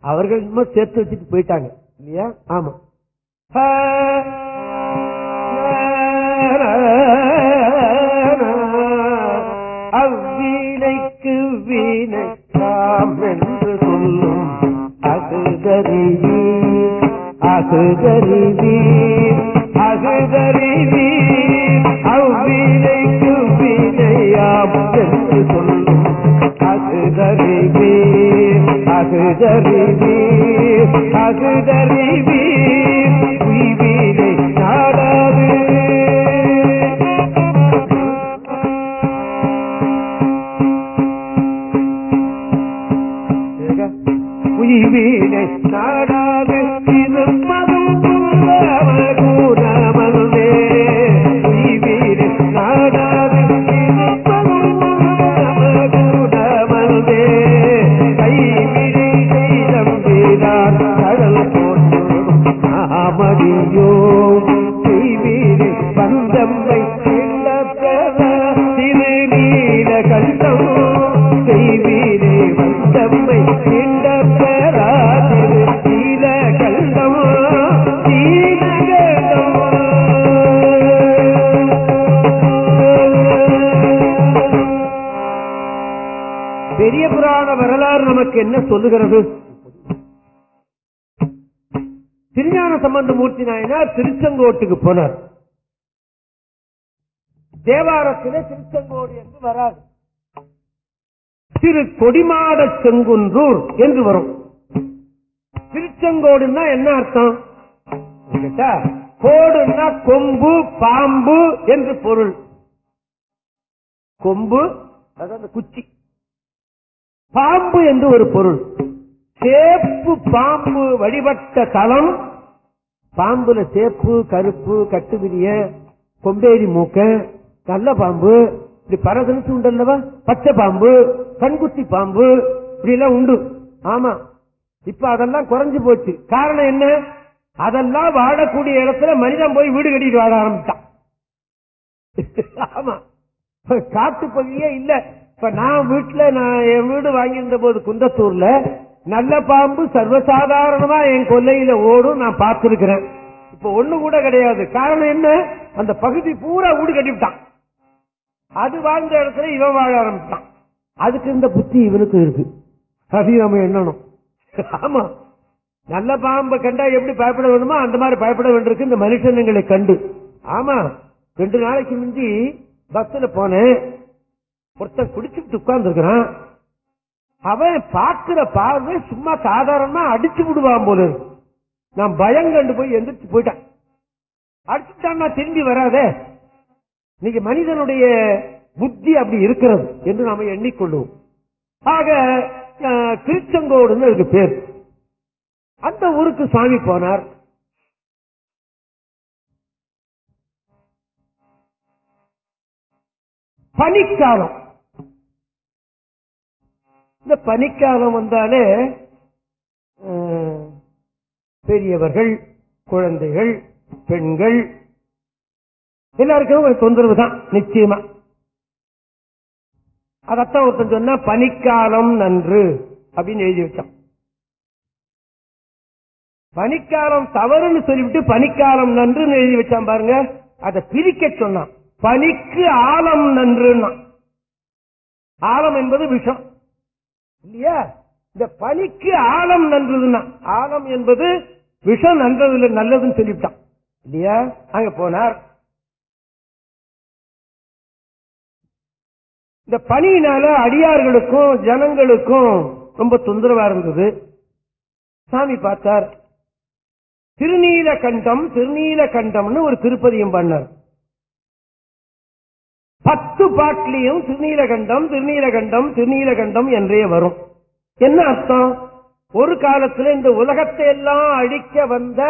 அவர்கள் இன்னும் சேர்த்து வச்சுட்டு போயிட்டாங்க. இல்லையா ஆமா அவ்வீனைக்கு வீணக்காம் என்று சொல்லும் அகுதறிவி அகுதறிவி அகுதறிவி அவ்வீனைக்கு வீணையாம் என்று சொல்லும் அகுதறிவி அகுதறிவி அகுதறிவி நமக்கு என்ன சொல்லுகிறது? திருஞான சம்பந்த மூர்த்தி நாயனார் திருச்செங்கோட்டுக்கு போனார். தேவாரத்திலே திருச்செங்கோடு என்று வராது. திரு கொடிமாட செங்குன்றூர் என்று வரும். திருச்செங்கோடுன்னா என்ன அர்த்தம்? கோடுன்னா கொம்பு பாம்பு என்று பொருள். கொம்பு அதாவது குச்சி. பாம்பு என்று ஒரு பொருள். சேப்பு பாம்பு வழிபட்ட தலம் பாம்புல சேப்பு கருப்பு கட்டுவிரிய கொம்பேரி மூக்க நல்ல பாம்பு இப்படி பரதனுக்கு உண்டல்லவா பச்சை பாம்பு கண்குத்தி பாம்பு இப்படி எல்லாம் உண்டு. ஆமா. இப்ப அதெல்லாம் குறைஞ்சு போச்சு. காரணம் என்ன? அதெல்லாம் வாழக்கூடிய இடத்துல மனிதன் போய் வீடு கட்டிட்டு வாழ ஆரம்பிச்சான். ஆமா. காட்டு பகுதியே இல்ல. இப்ப நான் வீட்டுல நான் என் வீடு வாங்கியிருந்த போது குந்தத்தூர்ல நல்ல பாம்பு சர்வசாதாரணமா என் கொல்லையில ஓடும் நான் பார்த்திருக்கிறேன். இப்ப ஒண்ணு கூட கிடையாது. காரணம் என்ன? அந்த பகுதி பூரா வீடு கட்டிவிட்டான். அது வாழ்ந்த இடத்துல இவன் வாழ ஆரம்பிச்சான் அதுக்கு இந்த புத்தி இவனுக்கு இருக்கு. சரி நம்ம எண்ணணும். ஆமா. நல்ல பாம்பை கண்டா எப்படி பயப்பட வேணுமோ அந்த மாதிரி பயப்பட வேண்டியிருக்கு இந்த மனுஷனுங்களை கண்டு. ஆமா. ரெண்டு நாளைக்கு முந்தி பஸ்ல போனேன். ஒருத்தன் குடிச்சுட்டு உட்கார்ந்து இருக்கிறான் அவன் பார்க்கிற பார்வை சும்மா சாதாரணமா அடிச்சு விடுவான் போல நான் பயம் கண்டு போய் எந்திரிச்சு போயிட்டான். அடிச்சுட்டான்னா திரும்பி வராதே. இன்னைக்கு மனிதனுடைய புத்தி அப்படி இருக்கிறது என்று நாம எண்ணிக்கொள்ளுவோம் ஆக திருச்செங்கோடுன்னு அதுக்கு பேர். அந்த ஊருக்கு சுவாமி போனார். பனிக்காலம். இந்த பனிக்காலம் வந்தாலே பெரியவர்கள் குழந்தைகள் பெண்கள் எல்லாருக்கும் ஒரு தொந்தரவு தான் நிச்சயமா. அதத்தான் ஒருத்தன் சொன்னா பனிக்காலம் நன்று அப்படின்னு எழுதி வச்சான். பனிக்காலம் தவறுன்னு சொல்லிவிட்டு பனிக்காலம் நன்றுன்னு எழுதி வச்சான் பாருங்க அதை பிரிக்க சொன்னான். பனிக்கு ஆழம் நன்றுன்னா. ஆழம் என்பது விஷம். இல்லையா? இந்த பனிக்கு ஆழம் நன்றதுன்னா ஆழம் என்பது விஷம் நன்றதுல நல்லதுன்னு சொல்லிவிட்டான். இல்லையா? அங்க போனார். இந்த பணியினால அடியார்களுக்கும் ஜனங்களுக்கும் ரொம்ப தொந்தரவா இருந்தது. சாமி பார்த்தார். திருநீலகண்டம் திருநீலகண்டம்னு ஒரு திருப்பதியும் பண்ணார். பத்து பாட்டிலையும் திருநீலகண்டம் திருநீலகண்டம் திருநீலகண்டம் என்றே வரும். என்ன அர்த்தம்? ஒரு காலத்துல இந்த உலகத்தை எல்லாம் அழிக்க வந்த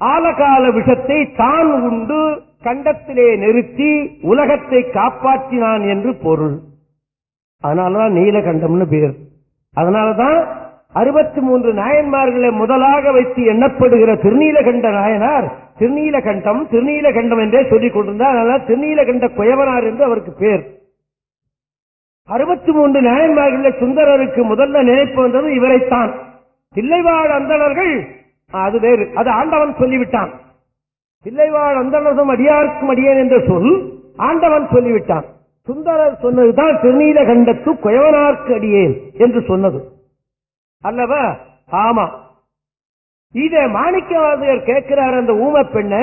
ஆலகால விஷத்தை தான் உண்டு கண்டத்திலே நிறுத்தி உலகத்தை காப்பாற்றினான் என்று பொருள். அதனாலதான் நீலகண்டம்னு பேர். அதனாலதான் அறுபத்தி மூன்று நாயன்மார்களை முதலாக வைத்து எண்ணப்படுகிற திருநீலகண்ட நாயனார் திருநீலகண்டம் திருநீலகண்டம் என்றே சொல்லிக் கொண்டிருந்தார் அதனால திருநீலகண்ட குயவனார் என்று அவருக்கு பேர். அறுபத்தி மூன்று நாயன்மார்களில் சுந்தரருக்கு முதல்ல நினைப்பு வந்தது இவரைத்தான். தில்லைவாழ் அந்தணர்கள் அது வேறு அது ஆண்டவன் சொல்லிவிட்டான். தில்லைவாழ் அந்தணரும் அடியாருக்கும் அடியேன் என்ற சொல் ஆண்டவன் சொல்லிவிட்டான். சுந்தரர் சொன்னதுதான் திருநீலகண்டத்து குயவனார்க்கு அடியேன் என்று சொன்னது. அல்லவா? ஆமா. இத மாணிக்கவாதியர் கேட்கிறார் அந்த ஊம பெண்ண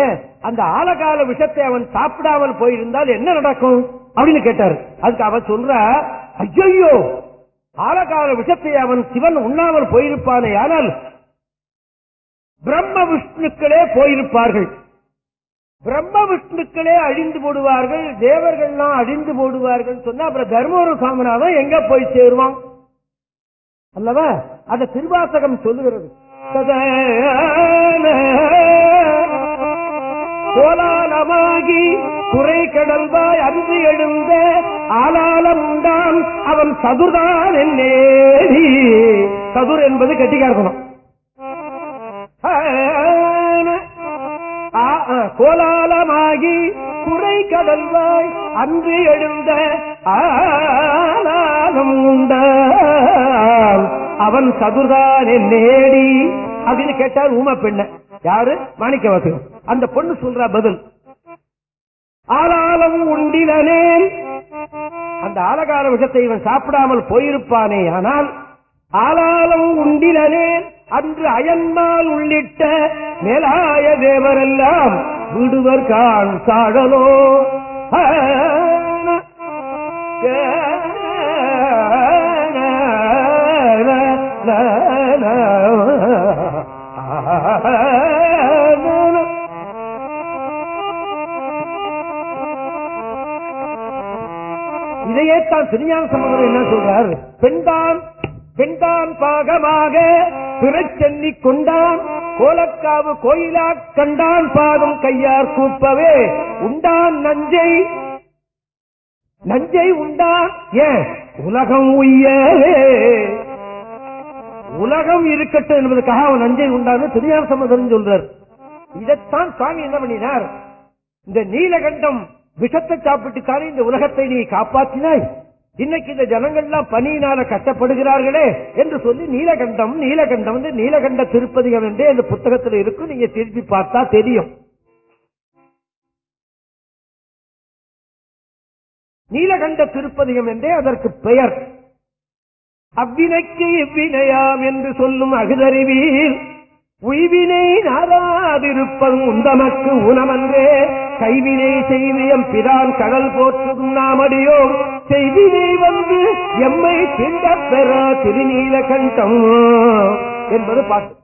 அந்த ஆலகால விஷத்தை அவன் சாப்பிடாமல் போயிருந்தால் என்ன நடக்கும்? அப்படின்னு கேட்டார். அதுக்கு அவன் சொல்ற ஐயோ ஆலகால விஷத்தை அவன் சிவன் உண்ணாமல் போயிருப்பானே ஆனால் பிரம்ம விஷ்ணுக்களே போயிருப்பார்கள். பிரம்ம விஷ்ணுக்களே அழிந்து போடுவார்கள் தேவர்கள்லாம் அழிந்து போடுவார்கள். சொன்னா அப்புறம் தர்மபுர சாமனாதான் எங்க போய் சேருவான்? அல்லவா? அந்த திருவாசகம் சொல்லுகிறது. கோலாலமாகி குறை கடல்வாய் அன்று எழுந்த ஆலாலம் உண்டான் அவன் சதுர்தான் என்னேடி சதுர் என்பது கட்டிக்காரணும் கோலாலமாகி குறை கடல்வாய் அன்று எழுந்த ஆனாலும் உண்ட அவன் சதுர்தானே நேடி அப்படின்னு கேட்டார் ஊமா பெண்ண. யாரு? மாணிக்க வாசகம் அந்த பொண்ணு சொல்ற பதில். ஆலாலம் உண்டிலனேன் அந்த ஆலகால விஷத்தை இவன் சாப்பிடாமல் போயிருப்பானே. ஆனால் ஆலாலம் உண்டிலனேன் அன்று அயன்மால் உள்ளிட்ட மேலாய தேவரெல்லாம் விடுவர் கான் சாழலோ. இதையே தான் திருஞான சம்பந்தர் என்ன சொல்றார்? பெண்தான் பெண்தான் பாகமாக பிறச்சென்னி கொண்டான். கோலக்காவு கோயிலா கண்டான் பாதம் கையார் கூப்பவே. உண்டான் நஞ்சை நஞ்சை உண்டான் ஏன்? உலகம் உய்யவே. உலகம் இருக்கட்டும் என்பதற்காக அவன் நஞ்சை உண்டான்னு திருஞான சம்பந்தன் சொல்றார். இதைத்தான் சுவாமி என்ன பண்ணினார்? இந்த நீலகண்டம் விஷத்தை சாப்பிட்டுத்தானே இந்த உலகத்தை நீ காப்பாற்றினாய்? இன்னைக்கு இந்த ஜனங்கள்லாம் பனியினால கஷ்டப்படுகிறார்களே என்று சொல்லி நீலகண்டம் நீலகண்டம் வந்து நீலகண்ட திருப்பதிகம் என்றே இந்த புத்தகத்தில் இருக்கும். நீங்க திருப்பி பார்த்தா தெரியும். நீலகண்ட திருப்பதிகம் என்றே அதற்கு பெயர். அவ்வினைக்கு இவ்வினையாம் என்று சொல்லும் அகுதறிவீர். உய்வினை நாராதிருப்பதும் உந்தமக்கு உணமன்றே கைவினை செய்வியம் பிரான் கடல் போற்றுதும் நாமடியோம். செய்தினை வந்து எம்மை திண்ட பெற திருநீலகண்டம். என்பது பாட்டு.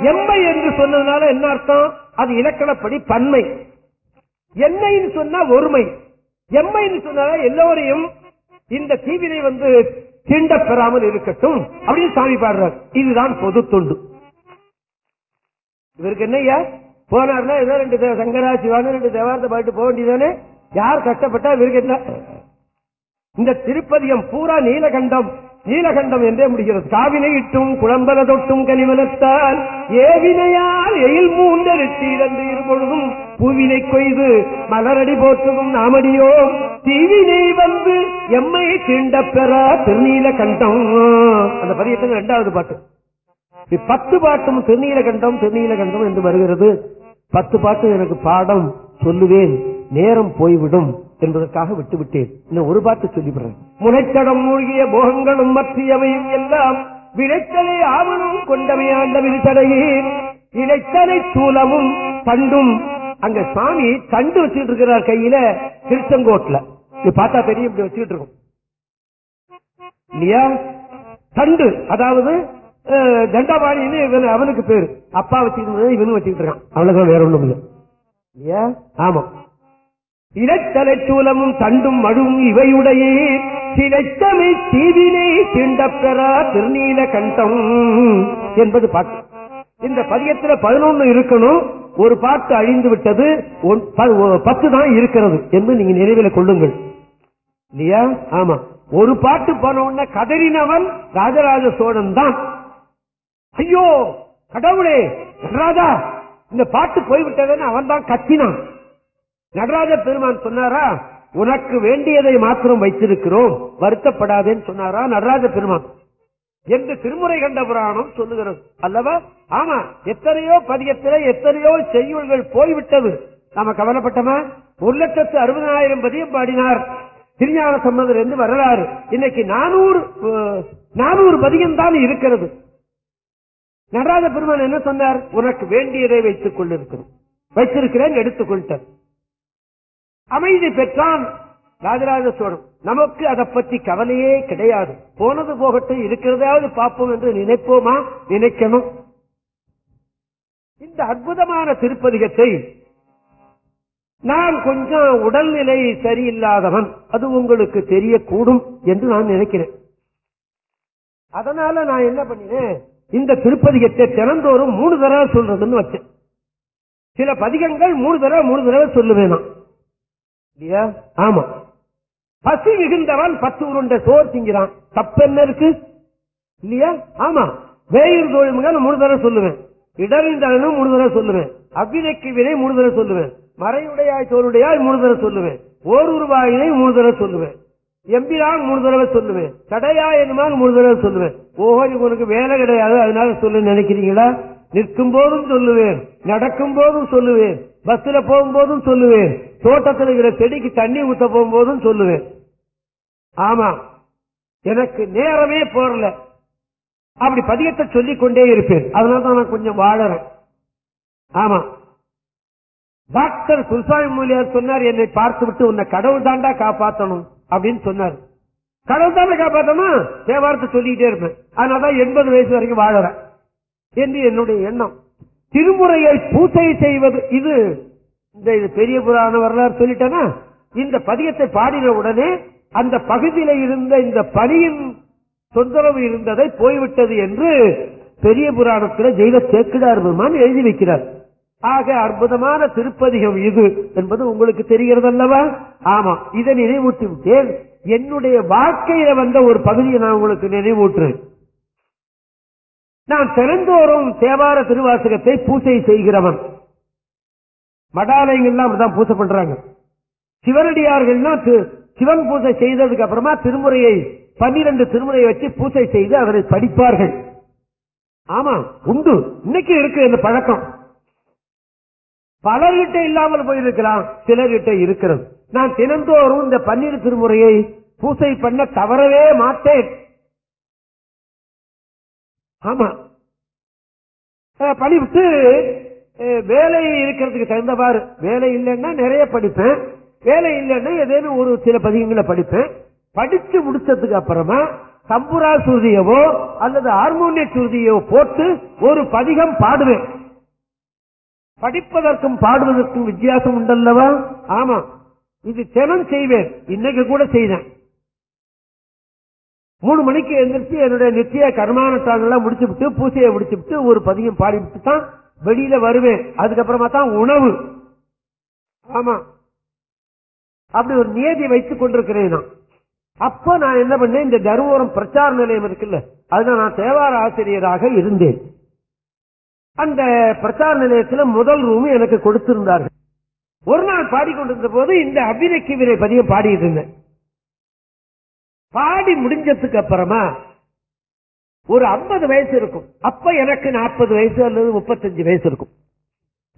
எம்மை என்று சொன்னதுனால என்ன அர்த்தம்? அது இலக்கணப்படி பன்மை. என்னைன்னு சொன்னா ஒருமை. எம்மைன்னு சொன்னால எல்லோரையும் இந்த தீவினை வந்து தீண்ட பெறாமல் இருக்கட்டும் அப்படின்னு சாமி பாடுறார். இதுதான் பொது தொண்டு. இவருக்கு என்னையா போனார்னா ஏதோ ரெண்டு தேவ சங்கரா சிவானு ரெண்டு தேவாரத்தை பாட்டு போக வேண்டியதானே யார் கஷ்டப்பட்டா இவருக்கு இந்த திருப்பதியம் பூரா நீலகண்டம். நீலகண்டம் என்றே முடிகிறது. காவினை இட்டும் குழம்பல தொட்டும் கனிமலத்தால் ஏவினையால் எயில் மூன்றெழுத்தீரன்று இருபொழுதும் பூவினை கொய்து மலரடி போற்றுதும் நாமடியோ. தீவினை வந்து எம்மை தீண்ட பெற திருநீலகண்டம். அந்த பதியத்தின் இரண்டாவது பாட்டு. பத்து பாட்டும் திருநீலகண்டம் திருநீலகண்டம் என்று வருகிறது. பத்து பாட்டு எனக்கு பாடம் சொல்லுவேன் நேரம் போய்விடும் என்பதற்காக விட்டுவிட்டேன். இன்னும் ஒரு பாட்டு சொல்லிவிடுறேன். முனைத்தடம் மூழ்கிய போகங்களும் மற்றியவையும் எல்லாம் விளைச்சலை ஆவணும் கொண்டமையாண்ட விரிசடையீர் இலைத்தலை சூலமும் தண்டும் அங்க சாமி தண்டு வச்சுட்டு இருக்கிறார் கையில திருச்செங்கோட்ல இது பார்த்தா தெரியும் இப்படி வச்சுட்டு இருக்கும். இல்லையா தண்டு அதாவது தண்டாபாணின்னு இவன் அவனுக்கு பேரு. அப்பா வச்சுக்கிட்டு இவனும் வச்சுக்கிட்டு இருக்கான். அவ்வளவுதான் வேற ஒண்ணும் இல்லையா? ஆமா. இலத்தலை சூலமும் தண்டும் மழும் இவையுடையே. சிலைத்தமை தீவினை தீண்டப்பெறா திருநீல கண்டம் என்பது பாட்டு. இந்த பதியத்துல பதினொன்னு இருக்கணும். ஒரு பாட்டு அழிந்து விட்டது. ஒன்- ப- பத்து தான் இருக்கிறது என்று நீங்க நினைவில் கொள்ளுங்கள். இல்லையா? ஆமா. ஒரு பாட்டு போன உடனே கதறினவன் ராஜராஜ சோழன் தான். ஐயோ கடவுளே நடராஜா இந்த பாட்டு போய்விட்டதுன்னு அவன் தான் கத்தினான். நடராஜ பெருமான் சொன்னாரா உனக்கு வேண்டியதை மாத்திரம் வைத்திருக்கிறோம் வருத்தப்படாதேன்னு சொன்னாரா நடராஜ பெருமான். என்று திருமுறை கண்ட புராணம் சொல்லுகிறது. அல்லவா? ஆமா எத்தனையோ பதியத்தில எத்தனையோ செய்யுள்கள் போய்விட்டது. நாம கவலைப்பட்டமா? ஒரு லட்சத்து அறுபதாயிரம் பதியம் பாடினார். திருஞான சம்பந்தர் என்று வரலாறு. இன்னைக்கு நானூறு நானூறு பதியம் தான் இருக்கிறது. நடராஜ பெருமான் என்ன சொன்னார்? உனக்கு வேண்டியதை வைத்துக் கொண்டிருக்கிறோம் வைத்திருக்கிறேன் எடுத்துக்கொள்ட்டார் அமைதி பெற்றான் ராஜராஜ சோழன். நமக்கு அதை பற்றி கவலையே கிடையாது. போனது போகட்டும் இருக்கிறதாவது பார்ப்போம் என்று நினைப்போமா? நினைக்கணும். இந்த அற்புதமான திருப்பதிகத்தை நான் கொஞ்சம் உடல்நிலை சரியில்லாதவன். அது உங்களுக்கு தெரியக்கூடும் என்று நான் நினைக்கிறேன். அதனால நான் என்ன பண்ணினேன்? இந்த திருப்பதிகத்தை தினந்தோறும் மூணு தடவை சொல்றதுன்னு வச்சேன். சில பதிகங்கள் மூணு தடவை மூணு தடவை சொல்லுவேன்? நான் இல்லையா? ஆமா. பசி மிகுந்தவன் பத்து உருண்டை சோர் திங்கிறான். தப்பு என்ன இருக்கு? இல்லையா? ஆமா. வேயூர் தோழிமுக மூணு தடவை சொல்லுவேன். இடறிந்தவனும் மூணு தடவை சொல்லுவேன். அவ்வினைக்கு வினை மூணு தடவை சொல்லுவேன். மறையுடையாய் தோளுடையாய் மூணு தடவை சொல்லுவேன். ஓர் உருவாயினை மூணு தடவை சொல்லுவேன். எம்பிதான் மூணு தடவை சொல்லுவேன். கடையா என்னமான் மூணு தடவை சொல்லுவேன். ஓஹோ உனக்கு வேலை கிடையாது அதனால சொல்ல நினைக்கிறீங்களா? நிற்கும் போதும் சொல்லுவேன். நடக்கும் போதும் சொல்லுவேன். பஸ்ல போகும்போதும் சொல்லுவேன். தோட்டத்தில் இருக்கிற செடிக்கு தண்ணி ஊத்த போகும்போதும் சொல்லுவேன். ஆமா. எனக்கு நேரமே போறல. அப்படி பதியத்தை சொல்லிக் கொண்டே இருப்பேன். அதனால தான் நான் கொஞ்சம் வாழறேன். ஆமா. டாக்டர் குருசாமி மூலியார் சொன்னார் என்னை பார்த்து விட்டு உன்னை கடவுள் தாண்டா காப்பாற்றணும் அப்படின்னு சொன்னார். கடவுள் தானே காப்பாத்தமா தேவாரத்தை சொல்லிக்கிட்டே இருப்பேன். அதனாலதான் எண்பது வயசு வரைக்கும் வாழறேன் என்று என்னுடைய எண்ணம். திருமுறையை பூசை செய்வது இது இந்த இது பெரிய புராண வரலாறு சொல்லிட்டேன்னா இந்த பதியத்தை பாடின உடனே அந்த பகுதியில இருந்த இந்த பணியின் தொந்தரவு இருந்ததை போய்விட்டது என்று பெரிய புராணத்தில் ஜெயில சேக்கிடார் பெருமான் எழுதி வைக்கிறார். ஆக அற்புதமான திருப்பதிகம் இது என்பது உங்களுக்கு தெரிகிறது அல்லவா ஆமா. இதை நினைவூட்டி விட்டேன் என்னுடைய வாழ்க்கையில வந்த ஒரு பகுதியை நான் உங்களுக்கு நினைவூட்டுறேன். நான் திறந்தோறும் தேவார திருவாசகத்தை பூசை செய்கிறவன். மடாலயங்கள்லாம் அப்படிதான் பூசை பண்றாங்க. சிவனடியார்கள்லாம் சிவன் பூசை செய்ததுக்கு அப்புறமா திருமுறையை பன்னிரண்டு திருமுறையை வச்சு பூசை செய்து அதனை படிப்பார்கள். ஆமா. உண்டு. இன்னைக்கு இருக்கு இந்த பழக்கம். பலர்கிட்ட இல்லாமல் போயிருக்கலாம் சிலர்கிட்ட இருக்கிறது. நான் தினந்தோறும் இந்த பன்னிரு திருமுறையை பூசை பண்ண தவறவே மாட்டேன். ஆமா. அஹ் வேலை இருக்கிறதுக்கு தகுந்தவாறு வேலை இல்லைன்னா நிறைய படிப்பேன். வேலை இல்லைன்னா ஏதேனும் ஒரு சில பதிகங்களை படிப்பேன். படிச்சு முடிச்சதுக்கு அப்புறமா தம்புரா சுருதியவோ அல்லது ஹார்மோனிய சுருதியோ போட்டு ஒரு பதிகம் பாடுவேன். படிப்பதற்கும் பாடுவதற்கும் வித்தியாசம் உண்டல்லவா? ஆமா. இது தினம் செய்வேன். இன்னைக்கு கூட செய்தேன். மூணு மணிக்கு எழுந்திரிச்சு என்னுடைய நித்திய கர்மானுஷ்டானெல்லாம் முடிச்சு விட்டு பூசையை முடிச்சு விட்டு ஒரு பதியம் பாடிவிட்டு தான் வெளியில வருவேன். அதுக்கப்புறமா தான் உணவு. ஆமா. அப்படி ஒரு நியதி வைத்துக் கொண்டிருக்கிறேன் நான். அப்ப நான் என்ன பண்ணேன்? இந்த தருமபுரம் பிரச்சார நிலையம் இருக்குல்ல அதுல நான் தேவார ஆசிரியராக இருந்தேன். அந்த பிரச்சார நிலையத்துல முதல் ரூம் எனக்கு கொடுத்திருந்தார்கள். ஒரு நாள் பாடிக்கொண்டிருந்த போது இந்த அபிநக்கி விரை பதியம் பாடிட்டு இருந்தேன். பாடி முடிஞ்சதுக்கு அப்புறமா ஒரு 50 வயசு இருக்கும். அப்ப எனக்கு நாற்பது வயசு அல்லது முப்பத்தஞ்சு வயசு இருக்கும்.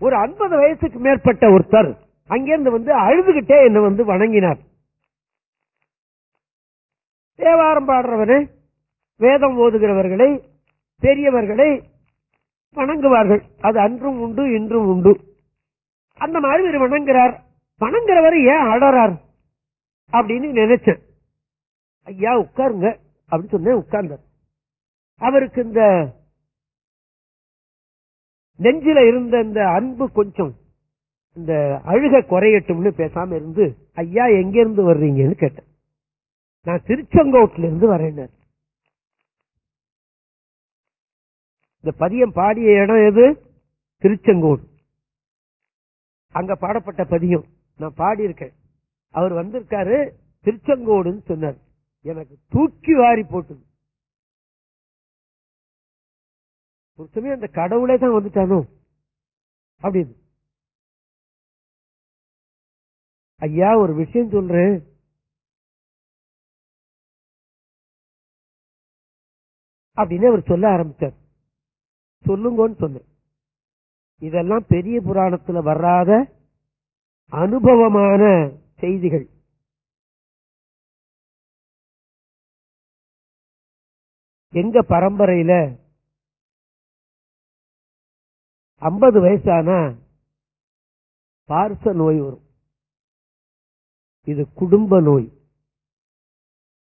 ஒரு 50 வயசுக்கு மேற்பட்ட ஒருத்தர் அங்கிருந்து வந்து அழுதுகிட்டே என்ன வந்து வணங்கினார். தேவாரம் பாடுறவனே வேதம் ஓதுகிறவர்களை பெரியவர்களை வணங்குவார்கள். அது அன்றும் உண்டு இன்றும் உண்டு. அந்த மாதிரி இவர் வணங்குறார். வணங்குறவர் ஏன் அழறார் அப்படின்னு நினைச்சேன். ஐயா உட்காருங்க. அப்படின்னு சொன்னேன் உட்கார்ந்தார். அவருக்கு இந்த நெஞ்சில இருந்த இந்த அன்பு கொஞ்சம் இந்த அழுக குறையட்டும்னு பேசாம இருந்து ஐயா எங்க இருந்து வர்றீங்கன்னு கேட்டேன். நான் திருச்செங்கோட்டுல இருந்து இந்த பதியம் பாடிய இடம் எது? திருச்செங்கோடு. அங்க பாடப்பட்ட பதியம். நான் பாடியிருக்கேன். அவர் வந்திருக்காரு திருச்செங்கோடுன்னு சொன்னார். எனக்கு தூக்கி வாரி போட்டது. ஒரு சமயம் அந்த கடவுளே தான் வந்துட்டானோ? அப்படின்னு. ஐயா ஒரு விஷயம் சொல்றேன். அப்படின்னு அவர் சொல்ல ஆரம்பிச்சார். சொல்லுங்கன்னு சொன்னேன். இதெல்லாம் பெரிய புராணத்துல வராத அனுபவமான செய்திகள். எங்க பரம்பரையில ஐம்பது வயசானா பார்ச நோய் வரும். இது குடும்ப நோய்.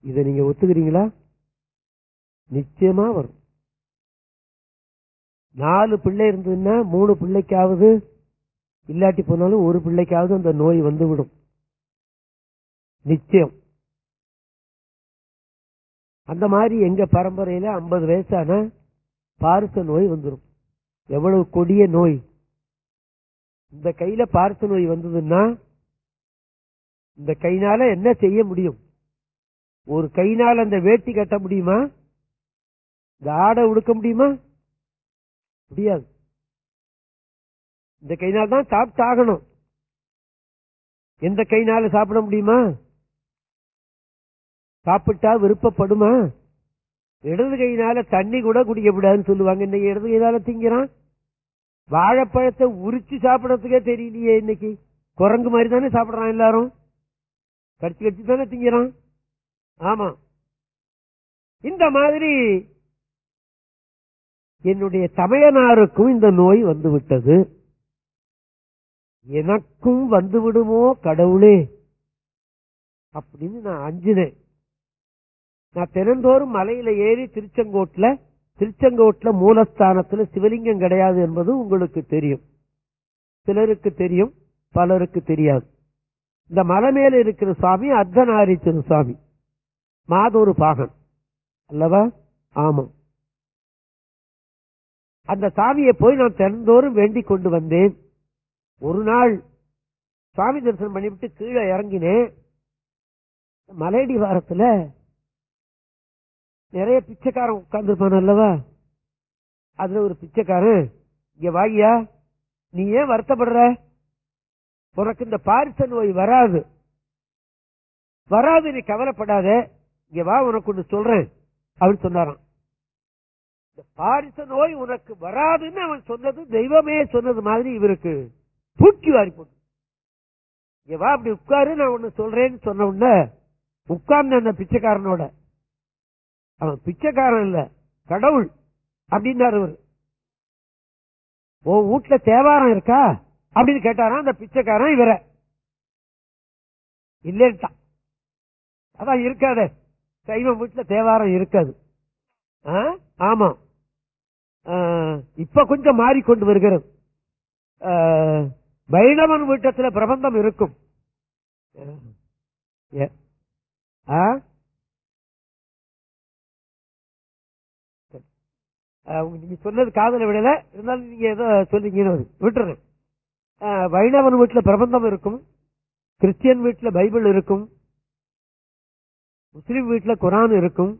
இதை நீங்க ஒத்துக்கிறீங்களா? நிச்சயமா வரும். நாலு பிள்ளை இருந்ததுன்னா மூணு பிள்ளைக்காவது இல்லாட்டி போனாலும் ஒரு பிள்ளைக்காவது அந்த நோய் வந்துவிடும். நிச்சயம். அந்த மாதிரி எங்க பரம்பரையில ஐம்பது வயசான பார்ச நோய் வந்துடும் எவ்வளவு கொடிய நோய். இந்த கையில பார்ச நோய் வந்ததுன்னா இந்த கைனால என்ன செய்ய முடியும்? ஒரு கைனால அந்த வேட்டி கட்ட முடியுமா? இந்த ஆடை உடுக்க முடியுமா? முடியாது. இந்த கைனால தான் சாப்பிட்டு ஆகணும் எந்த கைனால சாப்பிட முடியுமா? சாப்பிட்டா விருப்பப்படுமா? இடது கையினால தண்ணி கூட குடிக்கக்கூடாதுன்னு சொல்லுவாங்க. இன்னைக்கு இடது கையினால திங்கிறான். வாழைப்பழத்தை உரிச்சு சாப்பிடறதுக்கே தெரியலையே இன்னைக்கு. குரங்கு மாதிரி தானே சாப்பிட்றான் எல்லாரும். கடிச்சு கடிச்சு தானே திங்கிறான். ஆமா. இந்த மாதிரி என்னுடைய தமையனாருக்கும் இந்த நோய் வந்துவிட்டது. எனக்கும் வந்துவிடுமோ கடவுளே? அப்படின்னு நான் அஞ்சினேன். நான் தினந்தோறும் மலையில ஏறி திருச்செங்கோட்டுல திருச்செங்கோட்டுல மூலஸ்தானத்துல சிவலிங்கம் கிடையாது என்பது உங்களுக்கு தெரியும். சிலருக்கு தெரியும் பலருக்கு தெரியாது. இந்த மலை மேல இருக்கிற சுவாமி அர்த்தநாரீஸ்வர சுவாமி. மாதொரு பாகன். அல்லவா? ஆமாம். அந்த சாமியை போய் நான் தினந்தோறும் வேண்டிக் கொண்டு வந்தேன். ஒரு நாள் சாமி தரிசனம் பண்ணிவிட்டு கீழே இறங்கினேன். மலையடி வாரத்துல நிறைய பிச்சைக்காரன் உட்கார்ந்துருப்பான் அல்லவா? அதுல ஒரு பிச்சைக்காரன் இங்க வாயா நீ ஏன் வருத்தப்படுற? உனக்கு இந்த பாரிச நோய் வராது. வராது நீ கவலைப்படாத. இங்க வா உனக்கு ஒன்று சொல்றேன். அப்படின்னு சொன்னாராம். இந்த பாரிச நோய் உனக்கு வராதுன்னு அவன் சொன்னது தெய்வமே சொன்னது மாதிரி இவருக்கு தூக்கி வாரி போட்டு. வா அப்படி உட்காரு நான் ஒண்ணு சொல்றேன்னு சொன்ன உடனே உட்கார்ந்த அந்த பிச்சைக்காரனோட அவன் பிச்சைக்காரன் இல்ல கடவுள் அப்படின்னாரு அவரு உன் வீட்டுல தேவாரம் இருக்கா? அப்படின்னு கேட்டாராம் அந்த பிச்சைக்காரன் இவர. இல்லேன்ட்டான். அதான் இருக்காதே. சைவம் வீட்டுல தேவாரம் இருக்காது. ஆ? ஆமா. இப்ப கொஞ்சம் மாறிக்கொண்டு வருகிறது வைணவன் வீட்டத்துல பிரபந்தம் இருக்கும் ஏ. ஆ? நீங்க சொன்னது காதல விடல இருந்தாலும் நீங்க ஏதோ சொல்றீங்கன்னு வருது. விட்டுறேன் வைணவன் வீட்டுல பிரபந்தம் இருக்கும் கிறிஸ்டியன் வீட்டுல பைபிள் இருக்கும் முஸ்லீம் வீட்டுல குரான் இருக்கும்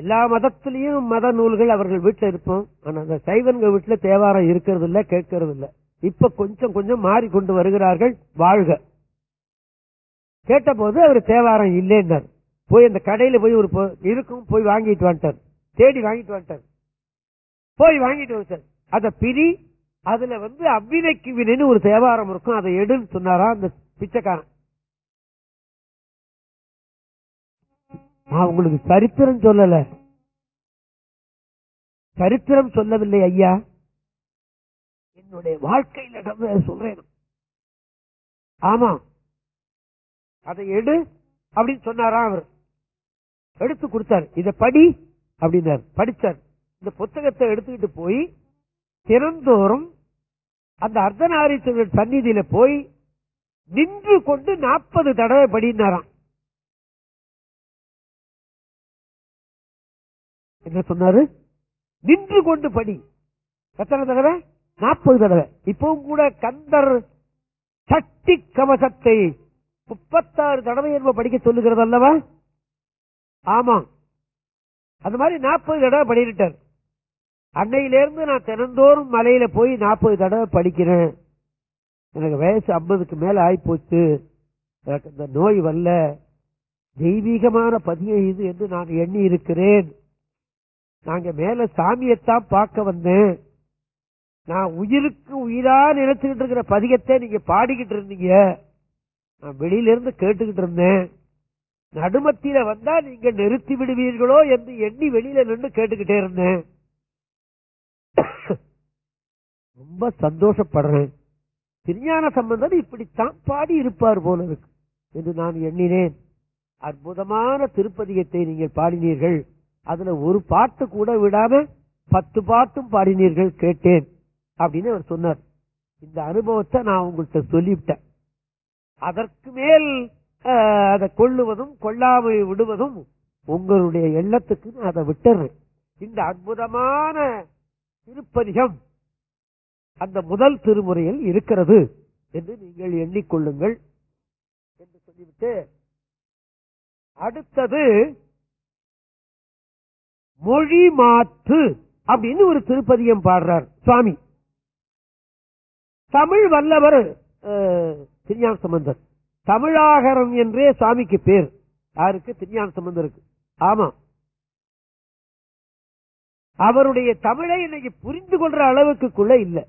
எல்லா மதத்திலையும் மத நூல்கள் அவர்கள் வீட்டில் இருப்போம். ஆனா அந்த சைவன்க வீட்டில் தேவாரம் இருக்கிறது இல்ல கேட்கறது இல்ல இப்ப கொஞ்சம் கொஞ்சம் மாறிக்கொண்டு வருகிறார்கள் வாழ்க. கேட்டபோது அவர் தேவாரம் இல்லைன்னார். போய் அந்த கடையில போய் ஒரு இருக்கும் போய் வாங்கிட்டு வந்துட்டார். தேடி வாங்கிட்டு வந்துட்டார். போய் வாங்கிட்டு வந்துட்டார். அதை பிரி அதுல வந்து அவ்வினைக்கு வினைன்னு ஒரு தேவாரம் இருக்கும். அதை எடுன்னு சொன்னாரா அந்த பிச்சைக்காரன். நான் உங்களுக்கு சரித்திரம் சொல்லல. சரித்திரம் சொல்லவில்லை ஐயா. என்னுடைய வாழ்க்கையில் நடந்த சொல்றேன். ஆமா. அதை எடு அப்படின்னு சொன்னாராம் அவர். எடுத்து கொடுத்தார். இத படி அப்படின்னார். படிச்சார். இந்த புத்தகத்தை எடுத்துக்கிட்டு போய் தினந்தோறும் அந்த அர்த்தநாரீஸ்வரர் சந்நிதியில போய் நின்று கொண்டு நாற்பது தடவை படினாராம். என்ன சொன்னாரு? நின்று கொண்டு படி. எத்தனை தடவை? நாற்பது தடவை. இப்பவும் கூட கந்தர் சட்டி கவசத்தை முப்பத்தாறு தடவை என்ப படிக்க சொல்லுகிறது அல்லவா? ஆமா. அந்த மாதிரி நாற்பது தடவை படிக்கிட்டார். அன்னையிலிருந்து நான் தினந்தோறும் மலையில போய் நாற்பது தடவை படிக்கிறேன். எனக்கு வயசு ஐம்பதுக்கு மேல ஆயிப்போச்சு. எனக்கு இந்த நோய் வரல. தெய்வீகமான பதிய இது என்று நான் எண்ணி இருக்கிறேன். நாங்க மேல சாமியத்தான் பார்க்க வந்தேன். நான் உயிருக்கு உயிரா நினைச்சுக்கிட்டு இருக்கிற பதிகத்தை நீங்க பாடிக்கிட்டு இருந்தீங்க. நான் வெளியில இருந்து கேட்டுக்கிட்டு இருந்தேன். நடுமத்தில வந்தா நீங்க நிறுத்தி விடுவீர்களோ என்று எண்ணி வெளியில நின்று கேட்டுக்கிட்டே இருந்தேன். ரொம்ப சந்தோஷப்படுறேன். திருஞான சம்பந்தம் இப்படித்தான் பாடி இருப்பார் போல இருக்கு என்று நான் எண்ணினேன். அற்புதமான திருப்பதிகத்தை நீங்கள் பாடினீர்கள். அதுல ஒரு பாட்டு கூட விடாம பத்து பாட்டும் பாடினீர்கள் கேட்டேன் அப்படின்னு அவர் சொன்னார். இந்த அனுபவத்தை நான் உங்கள்கிட்ட சொல்லிவிட்டேன். அதற்கு மேல் அதை கொள்ளுவதும் கொள்ளாமை விடுவதும் உங்களுடைய எண்ணத்துக்கு நான் அதை விட்டுறேன். இந்த அற்புதமான திருப்பதிகம் அந்த முதல் திருமுறையில் இருக்கிறது என்று நீங்கள் எண்ணிக்கொள்ளுங்கள் என்று சொல்லிவிட்டு அடுத்தது மொழி மாற்று அப்படின்னு ஒரு திருப்பதியம் பாடுறார் சுவாமி. தமிழ் வல்லவர் திருஞான சம்பந்தர். தமிழாகரம் என்றே சுவாமிக்கு பேர். யாருக்கு? திருஞான சம்பந்தருக்கு. ஆமா. அவருடைய தமிழை இன்னைக்கு புரிந்து கொள்ற அளவுக்குள்ள இல்ல.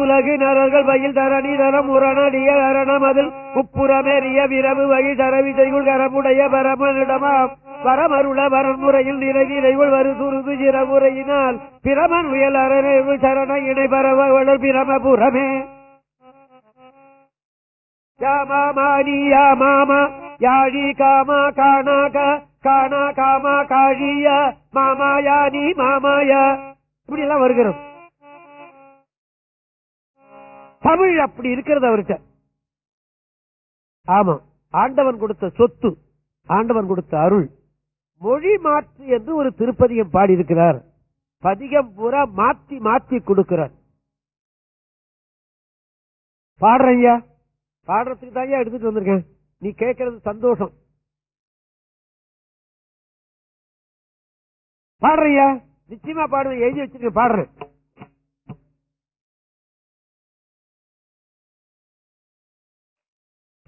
உலகு நரர்கள் வயல் தரணி தரம் உரணடிய அரணம் அதில் உப்புறமேறிய விரவு வகை தரவி விதைகுள் கரமுடைய பரமனிடமாம். வரமருள முறையில் நிறைவி இறைவுள் வரு சிறமுறையினால் பிரமன் உயல் அரணு சரண இணை பரவ வளர் பிரமபுரமே யாமாமானி யாமாமா யாழி காமா காணாக காணா காமா காழிய மாமாயானி மாமாயா இப்படி எல்லாம் வருகிறது தமிழ் அப்படி இருக்கிறது அவர்கிட்ட. ஆமா ஆண்டவன் கொடுத்த சொத்து ஆண்டவன் கொடுத்த அருள். மொழி மாற்று என்று ஒரு திருப்பதியம் பாடியிருக்கிறார். பதிகம் பூரா மாத்தி மாத்தி கொடுக்கிறார். பாடுறையா பாடுறதுக்கு தான் எடுத்துட்டு வந்திருக்கேன். நீ கேட்கறது சந்தோஷம். பாடுறையா நிச்சயமா பாடுவேன். எழுதி வச்சிருக்கேன். பாடுறேன்.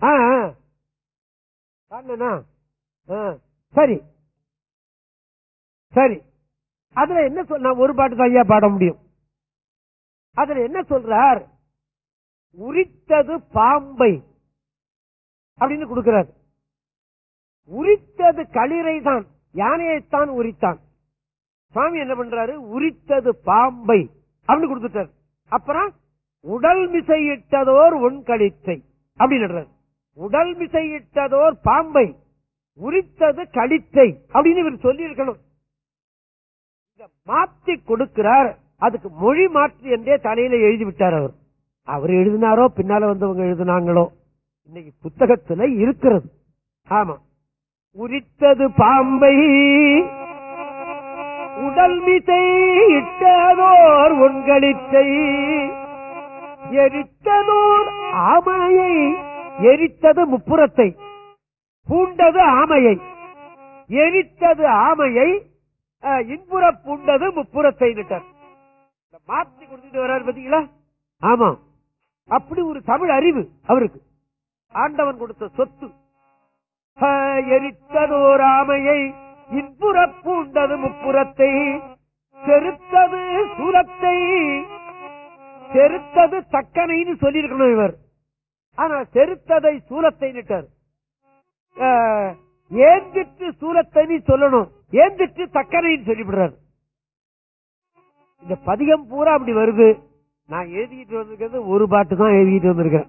ஆ ஆ. சரி. சரி. அதுல என்ன சொல் நான் ஒரு பாட்டு தான் ஐயா பாட முடியும். அதுல என்ன சொல்றார்? உரித்தது பாம்பை அப்படின்னு கொடுக்கிறார். உரித்தது களிரை தான் யானையைத்தான் உரித்தான். சுவாமி என்ன பண்றாரு? உரித்தது பாம்பை அப்படின்னு கொடுத்துட்டார். அப்புறம் உடல் மிசையிட்டதோர் உன் கழித்தை அப்படின்னு உடல் மிசையிட்டதோர் பாம்பை உரித்தது கழித்தை அப்படின்னு இவர் சொல்லி இருக்கணும் மாத்தி கொடுக்கிறார். அதுக்கு மொழி மாற்றி என்றே தலையில எழுதி விட்டார் அவர். அவர் எழுதினாரோ பின்னால வந்தவங்க எழுதினாங்களோ. இன்னைக்கு புத்தகத்துல இருக்கிறது. ஆமா. உரித்தது பாம்பை உடல் மீசை இட்டதோர் உண்களித்தை எரித்ததோர் ஆமையை எரித்தது முப்புறத்தை பூண்டது ஆமையை எரித்தது ஆமையை இன்புற பூண்டது முப்புறத்தை விட்டார் மாற்றி கொடுத்துட்டு வர்றாரு பாத்தீங்களா ஆமா. அப்படி ஒரு தமிழ் அறிவு அவருக்கு. ஆண்டவன் கொடுத்த சொத்து. எரித்ததோ ராமையை ஆமையை இன்புற பூண்டது முப்புறத்தை செருத்தது சூலத்தை செருத்தது தக்கனைன்னு சொல்லியிருக்கணும் இவர். ஆனா செருத்ததை சூலத்தை நிட்டார். ஏந்திட்டு சூலத்தை சொல்லணும். ஏந்திட்டு சக்கரைன்னு சொல்லிவிடுறார். இந்த பதிகம் பூரா அப்படி வருது. நான் எழுதிட்டு வந்திருக்கிறது ஒரு பாட்டு தான் எழுதிட்டு வந்திருக்கேன்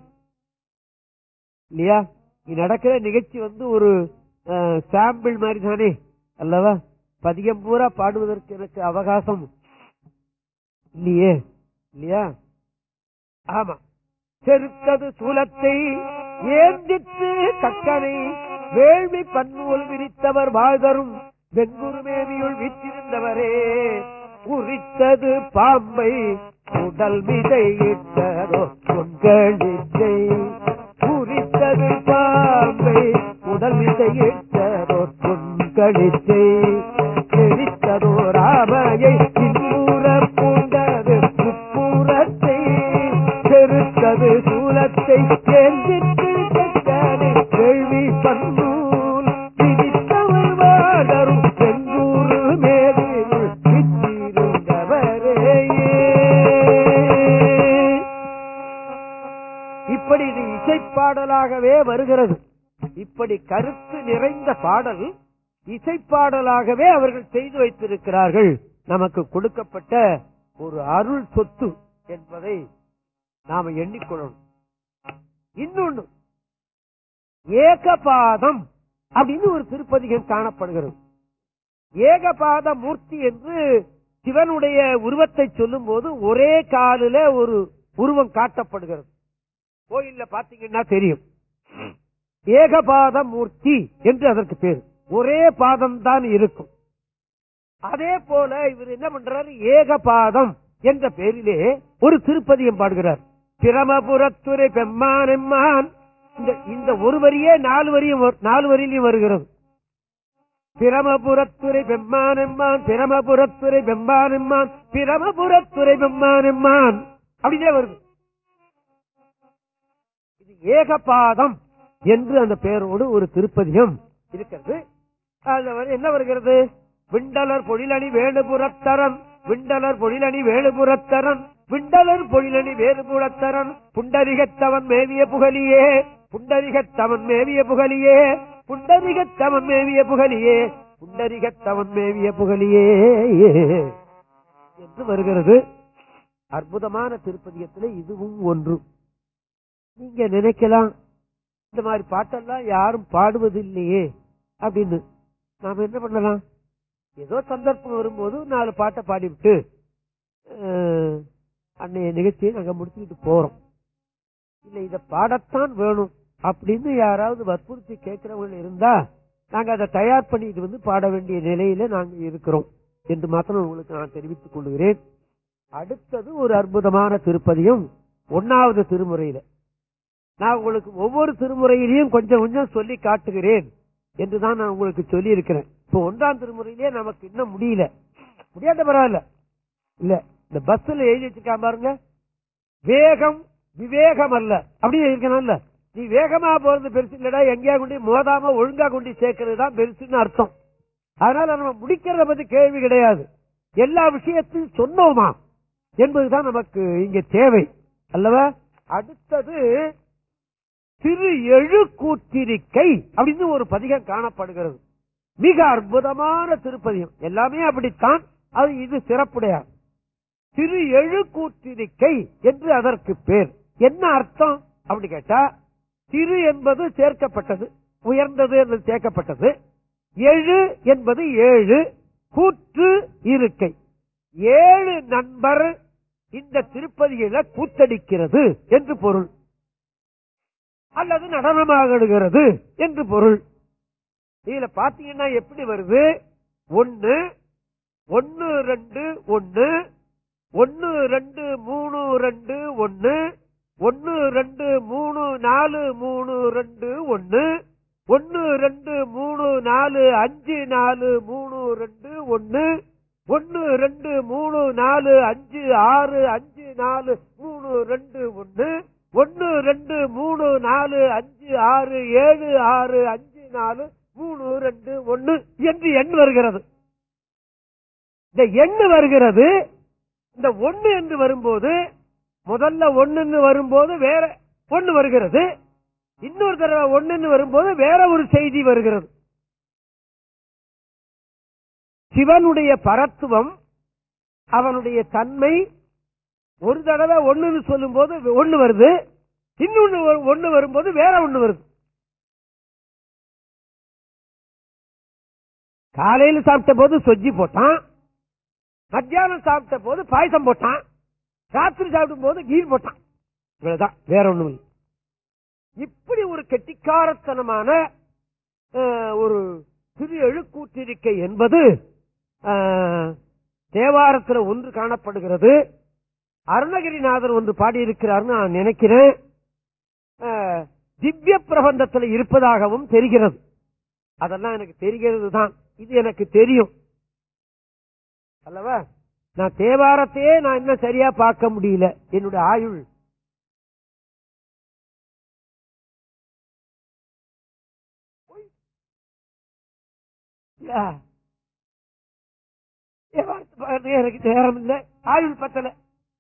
இல்லையா? நடக்கிற நிகழ்ச்சி வந்து ஒரு சாம்பிள் மாதிரி தானே? அல்லவா? பதிகம் பூரா பாடுவதற்கு எனக்கு அவகாசம். இல்லையே? இல்லையா? ஆமா. செருத்தது சூலத்தை ஏந்தித்து கக்கனை வேள்வி பன்னூல் விரித்தவர் வாழ்தரும் வெங்குருமேவியுள் விற்றிருந்தவரே. உரித்தது பாம்பை உடல் மிதை இட்டதோ பொங்கலிச்சை உரித்தது பாம்பை உடல் மிதை இட்டதோ பொங்கலிச்சை தெரித்ததோ ராமையை பின்புற பூண்டது முப்புறத்தை செருத்தது பாடலாகவே வருகிறது. இப்படி கருத்து நிறைந்த பாடல் இசைப்பாடலாகவே அவர்கள் செய்து வைத்திருக்கிறார்கள். நமக்கு கொடுக்கப்பட்ட ஒரு அருள் சொத்து என்பதை நாம எண்ணிக்கொள்ளணும். இன்னொன்னு ஏகபாதம் அப்படின்னு ஒரு திருப்பதிகம் காணப்படுகிறது. ஏகபாத மூர்த்தி என்று சிவனுடைய உருவத்தை சொல்லும் போது ஒரே காலில ஒரு உருவம் காட்டப்படுகிறது. கோயில்ல பாத்தீங்கன்னா தெரியும். ஏகபாத மூர்த்தி என்று அதற்கு பேர். ஒரே பாதம் தான் இருக்கும். அதே போல இவர் என்ன பண்றாரு? ஏகபாதம் என்ற பெயரிலே ஒரு திருப்பதியம் பாடுகிறார். பிரமபுரத்துறை பெம்மான் எம்மான். இந்த இந்த ஒரு வரியே நாலு வரியும் நாலு வரியிலையும் வருகிறது. பிரமபுரத்துறை பெம்மான் எம்மான் பிரமபுரத்துறை பெம்மான் எம்மான் பிரமபுரத்துறை பெம்மான் எம்மான் அப்படின்னே வருது. ஏகபாதம் என்று அந்த பெயரோடு ஒரு திருப்பதியம் இருக்கிறது. என்ன வருகிறது? விண்டலர் பொழிலணி வேணுபுரத்தரன் விண்டலர் பொழிலணி வேணுபுரத்தரன் விண்டலர் பொழிலணி வேறுபுரத்தரன் புண்டரிகத்தவன் மேவிய புகலியே புண்டரிகத்தவன் மேவிய புகலியே புண்டரிகத்தவன் மேவிய புகலியே புண்டரிகத்தவன் மேவிய புகலியே என்று வருகிறது. அற்புதமான திருப்பதியத்தில் இதுவும் ஒன்று. நீங்க நினைக்கலாம் இந்த மாதிரி பாட்டெல்லாம் யாரும் பாடுவதில்லையே அப்படின்னு. நாம என்ன பண்ணலாம்? ஏதோ சந்தர்ப்பம் வரும்போது நாலு பாட்டை பாடிவிட்டு அன்னைய நிகழ்ச்சியை நாங்க முடிச்சுக்கிட்டு போறோம். இல்ல இத பாடத்தான் வேணும் அப்படின்னு யாராவது வற்புறுத்தி கேட்கிறவங்க இருந்தா நாங்க அதை தயார் பண்ணிட்டு வந்து பாட வேண்டிய நிலையில நாங்க இருக்கிறோம் என்று மாத்திரம் உங்களுக்கு நான் தெரிவித்துக் கொள்கிறேன். அடுத்தது ஒரு அற்புதமான திருப்பதியும் ஒன்னாவது திருமுறையில. நான் உங்களுக்கு ஒவ்வொரு திருமுறையிலையும் கொஞ்சம் கொஞ்சம் சொல்லி காட்டுகிறேன் என்றுதான் நான் உங்களுக்கு சொல்லி இருக்கிறேன் இப்போ ஒன்றாம் திருமுறையிலே நமக்கு இன்னும் முடியல. முடியாத பரவாயில்ல. இல்ல இந்த பஸ்ல எழுதி வச்சிருக்கான் பாருங்க. வேகம் விவேகம் அல்ல அப்படின்னு இருக்கணும்ல நீ வேகமா போறது பெருசு இல்லடா எங்கேயா கொண்டு மோதாம ஒழுங்கா கொண்டு சேர்க்கறது தான் பெருசுன்னு அர்த்தம். அதனால நம்ம முடிக்கிறத பத்தி கேள்வி கிடையாது. எல்லா விஷயத்தையும் சொன்னோமா என்பதுதான் நமக்கு இங்க தேவை. அல்லவா? அடுத்தது திரு எழு அப்படின்னு ஒரு பதிகம் காணப்படுகிறது. மிக அற்புதமான திருப்பதிகம். எல்லாமே அப்படித்தான். அது இது சிறப்புடையார். திரு எழுக்கூத்திரிக்கை என்று அதற்கு பேர். என்ன அர்த்தம்? அப்படி கேட்டா திரு என்பது சேர்க்கப்பட்டது உயர்ந்தது என்று சேர்க்கப்பட்டது எழு என்பது ஏழு கூற்று இருக்கை. ஏழு நண்பர் இந்த திருப்பதியில கூத்தடிக்கிறது என்று பொருள். அல்லது நடனமாகிடுகிறது என்று பொருள். இதுல பாத்தீங்கன்னா எப்படி வருது? ஒன்னு ஒன்னு ரெண்டு ஒன்னு ஒன்னு ரெண்டு மூணு ரெண்டு ஒன்னு ஒன்னு ரெண்டு மூணு நாலு மூணு ரெண்டு ஒன்னு ஒன்னு ரெண்டு மூணு நாலு அஞ்சு நாலு மூணு ரெண்டு ஒன்னு ஒன்னு ரெண்டு மூணு நாலு அஞ்சு ஆறு அஞ்சு நாலு மூணு ரெண்டு ஒன்னு ஒன்னு ரெண்டு மூணு நாலு அஞ்சு ஆறு ஏழு ஆறு அஞ்சு நாலு மூணு ரெண்டு ஒன்னு என்று எண் வருகிறது. இந்த எண்ணு வருகிறது. இந்த ஒன்னு என்று வரும்போது முதல்ல ஒன்னு வரும்போது வேற ஒன்னு வருகிறது. இன்னொரு தடவை ஒண்ணுன்னு வரும்போது வேற ஒரு செய்தி வருகிறது. சிவனுடைய பரத்துவம் அவனுடைய தன்மை ஒரு தடவை ஒண்ணுன்னு சொல்லும் போது ஒண்ணு வருது இன்னொன்னு ஒண்ணு வரும்போது வேற ஒண்ணு வருது. காலையில சாப்பிட்ட போது சொஜ்ஜி போட்டான் மத்தியானம் சாப்பிட்ட போது பாயசம் போட்டான் ராத்திரி சாப்பிடும் போது கீர் போட்டான். இவ்வளவுதான் வேற ஒண்ணும் இப்படி ஒரு கெட்டிக்காரத்தனமான ஒரு சிறு எழுக்கூற்றிருக்கை என்பது தேவாரத்தில் ஒன்று காணப்படுகிறது. அருணகிரிநாதர் ஒன்று பாடியிருக்கிறார்னு நான் நினைக்கிறேன். திவ்ய பிரபந்தத்தில் இருப்பதாகவும் தெரிகிறது. அதெல்லாம் எனக்கு தெரிகிறது தான். இது எனக்கு தெரியும். அல்லவா? நான் தேவாரத்தையே நான் இன்னும் சரியா பார்க்க முடியல. என்னுடைய ஆயுள். தேவாரத்தை எனக்கு நேரம் இல்லை. ஆயுள் பத்தலை.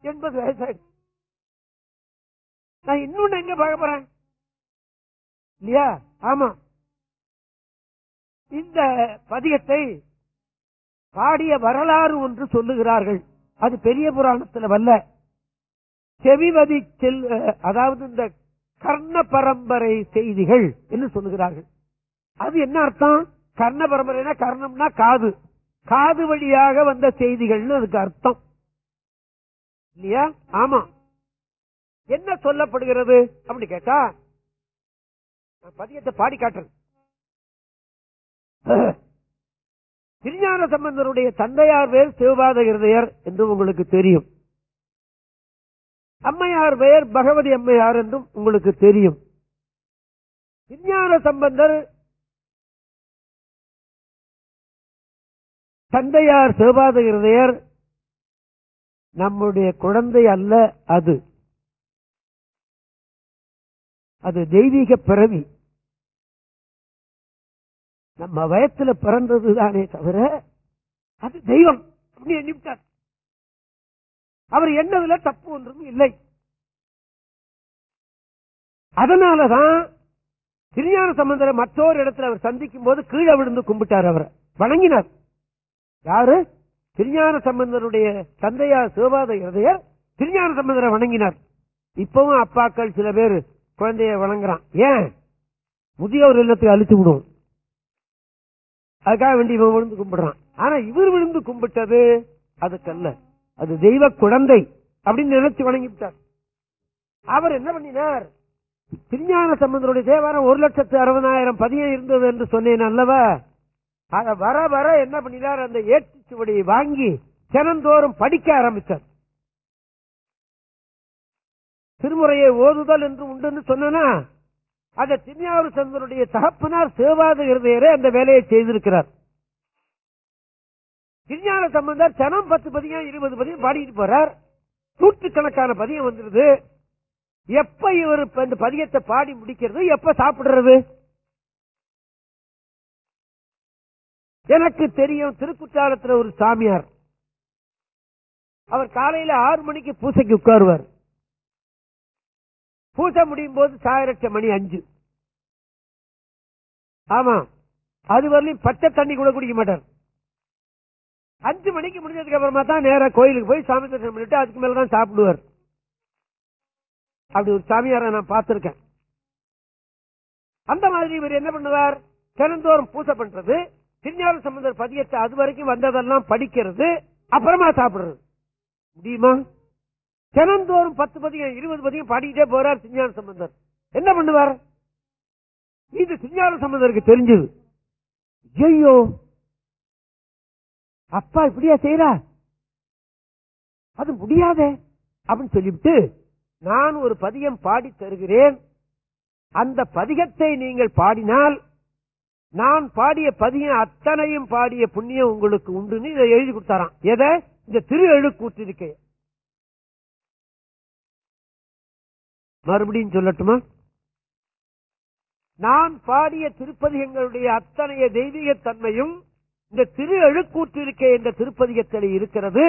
எண்பது வயசாயிடுச்சு. நான் இன்னொன்னு எங்க பார்க்க போறேன்? இல்லையா? ஆமா. இந்த பதிகத்தை பாடிய வரலாறு ஒன்று சொல்லுகிறார்கள். அது பெரிய புராணத்துல வல்ல. செவிவதி செல் அதாவது இந்த கர்ண பரம்பரை செய்திகள் என்று சொல்லுகிறார்கள். அது என்ன அர்த்தம்? கர்ண பரம்பரைனா கர்ணம்னா காது. காது வழியாக வந்த செய்திகள்னு அதுக்கு அர்த்தம். இல்லையா? ஆமா. என்ன சொல்லப்படுகிறது? அப்படி கேட்டா நான் பதியத்தை பாடி காட்டுறேன். திருஞான சம்பந்தருடைய தந்தையார் பேர் சிவபாத இருதயர் என்று உங்களுக்கு தெரியும். அம்மையார் பெயர் பகவதி அம்மையார் என்றும் உங்களுக்கு தெரியும். விஞ்ஞான சம்பந்தர் தந்தையார் சிவபாத இருதயர் நம்முடைய குழந்தை அல்ல அது. அது தெய்வீக பிறவி. நம்ம வயத்துல பிறந்ததுதானே தவிர அது தெய்வம் அப்படின்னு எண்ணிவிட்டார் அவர் என்னதுல தப்பு ஒன்றும் இல்லை. அதனாலதான் திருஞான சம்பந்தரை மற்றொரு இடத்துல அவர் சந்திக்கும் போது கீழே விழுந்து கும்பிட்டார் அவரை. வணங்கினார். யாரு? திருஞான சம்பந்தருடைய தந்தையார் சிவபாத இருதயர் திருஞான சம்பந்தரை வணங்கினார். இப்பவும் அப்பாக்கள் சில பேர் குழந்தைய வணங்குறான். ஏன்? முதியோர் இல்லத்துக்கு அழிச்சு விடுவோம். அதுக்காக வேண்டி இவன் விழுந்து கும்பிடுறான். ஆனா இவர் விழுந்து கும்பிட்டது அதுக்கல்ல. அது தெய்வ குழந்தை அப்படின்னு நினைச்சு வணங்கிவிட்டார் அவர் என்ன பண்ணினார்? திருஞான சம்பந்தருடைய தேவாரம் ஒரு லட்சத்து அறுபதாயிரம் பதியம் இருந்தது என்று சொன்னேன் அல்லவா? அத வர வர என்ன பண்ணினார்? அந்த ஏற்றுச்சுவடியை வாங்கி தினந்தோறும் படிக்க ஆரம்பித்தார். திருமுறையை ஓதுதல் என்று உண்டுன்னு சொன்னா அந்த திருஞான சம்பந்தருடைய தகப்பனார் சிவபாத இருதையரே அந்த வேலையை செய்திருக்கிறார். திருஞான சம்பந்தர் தினம் பத்து பதியம் இருபது பதியம் பாடிட்டு போறார். நூற்றுக்கணக்கான பதியம் வந்துருது. எப்ப இவர் இந்த பதியத்தை பாடி முடிக்கிறது? எப்ப சாப்பிடுறது? எனக்கு தெரியும் திருக்குற்றாலத்துல ஒரு சாமியார். அவர் காலையில ஆறு மணிக்கு பூசைக்கு உட்காருவார். பூசை முடியும் போது சாயிரட்ட மணி அஞ்சு. ஆமா. அது வரலையும் பச்சை தண்ணி கூட குடிக்க மாட்டார். அஞ்சு மணிக்கு முடிஞ்சதுக்கு அப்புறமா தான் நேரா கோயிலுக்கு போய் சாமி தரிசனம் பண்ணிட்டு அதுக்கு மேலதான் சாப்பிடுவார். அப்படி ஒரு சாமியாரை நான் பார்த்திருக்கேன். அந்த மாதிரி இவர் என்ன பண்ணுவார்? தினந்தோறும் பூசை பண்றது. திருஞான சம்பந்தர் பதியத்தை அது வரைக்கும் வந்ததெல்லாம் படிக்கிறது அப்புறமா சாப்பிடுறது. முடியுமா? தினந்தோறும் பத்து பதியம் இருபது பதியம் பாடிக்கிட்டே போறார் திருஞான சம்பந்தர். என்ன பண்ணுவார்? இது திருஞான சம்பந்தருக்கு தெரிஞ்சது. ஐயோ அப்பா இப்படியா செய்யறா அது முடியாதே அப்படின்னு சொல்லிவிட்டு நான் ஒரு பதியம் பாடி தருகிறேன். அந்த பதிகத்தை நீங்கள் பாடினால் நான் பாடிய பதியம் அத்தனையும் பாடிய புண்ணியம் உங்களுக்கு உண்டுன்னு இதை எழுதி கொடுத்தாராம். எதை? இந்த திரு எழுக்கூற்றிருக்கை மறுபடியும் சொல்லட்டுமா? நான் பாடிய திருப்பதிகங்களுடைய அத்தனைய தெய்வீக தன்மையும் இந்த திரு எழுக்கூற்றிருக்கை என்ற திருப்பதிகத்தில் இருக்கிறது.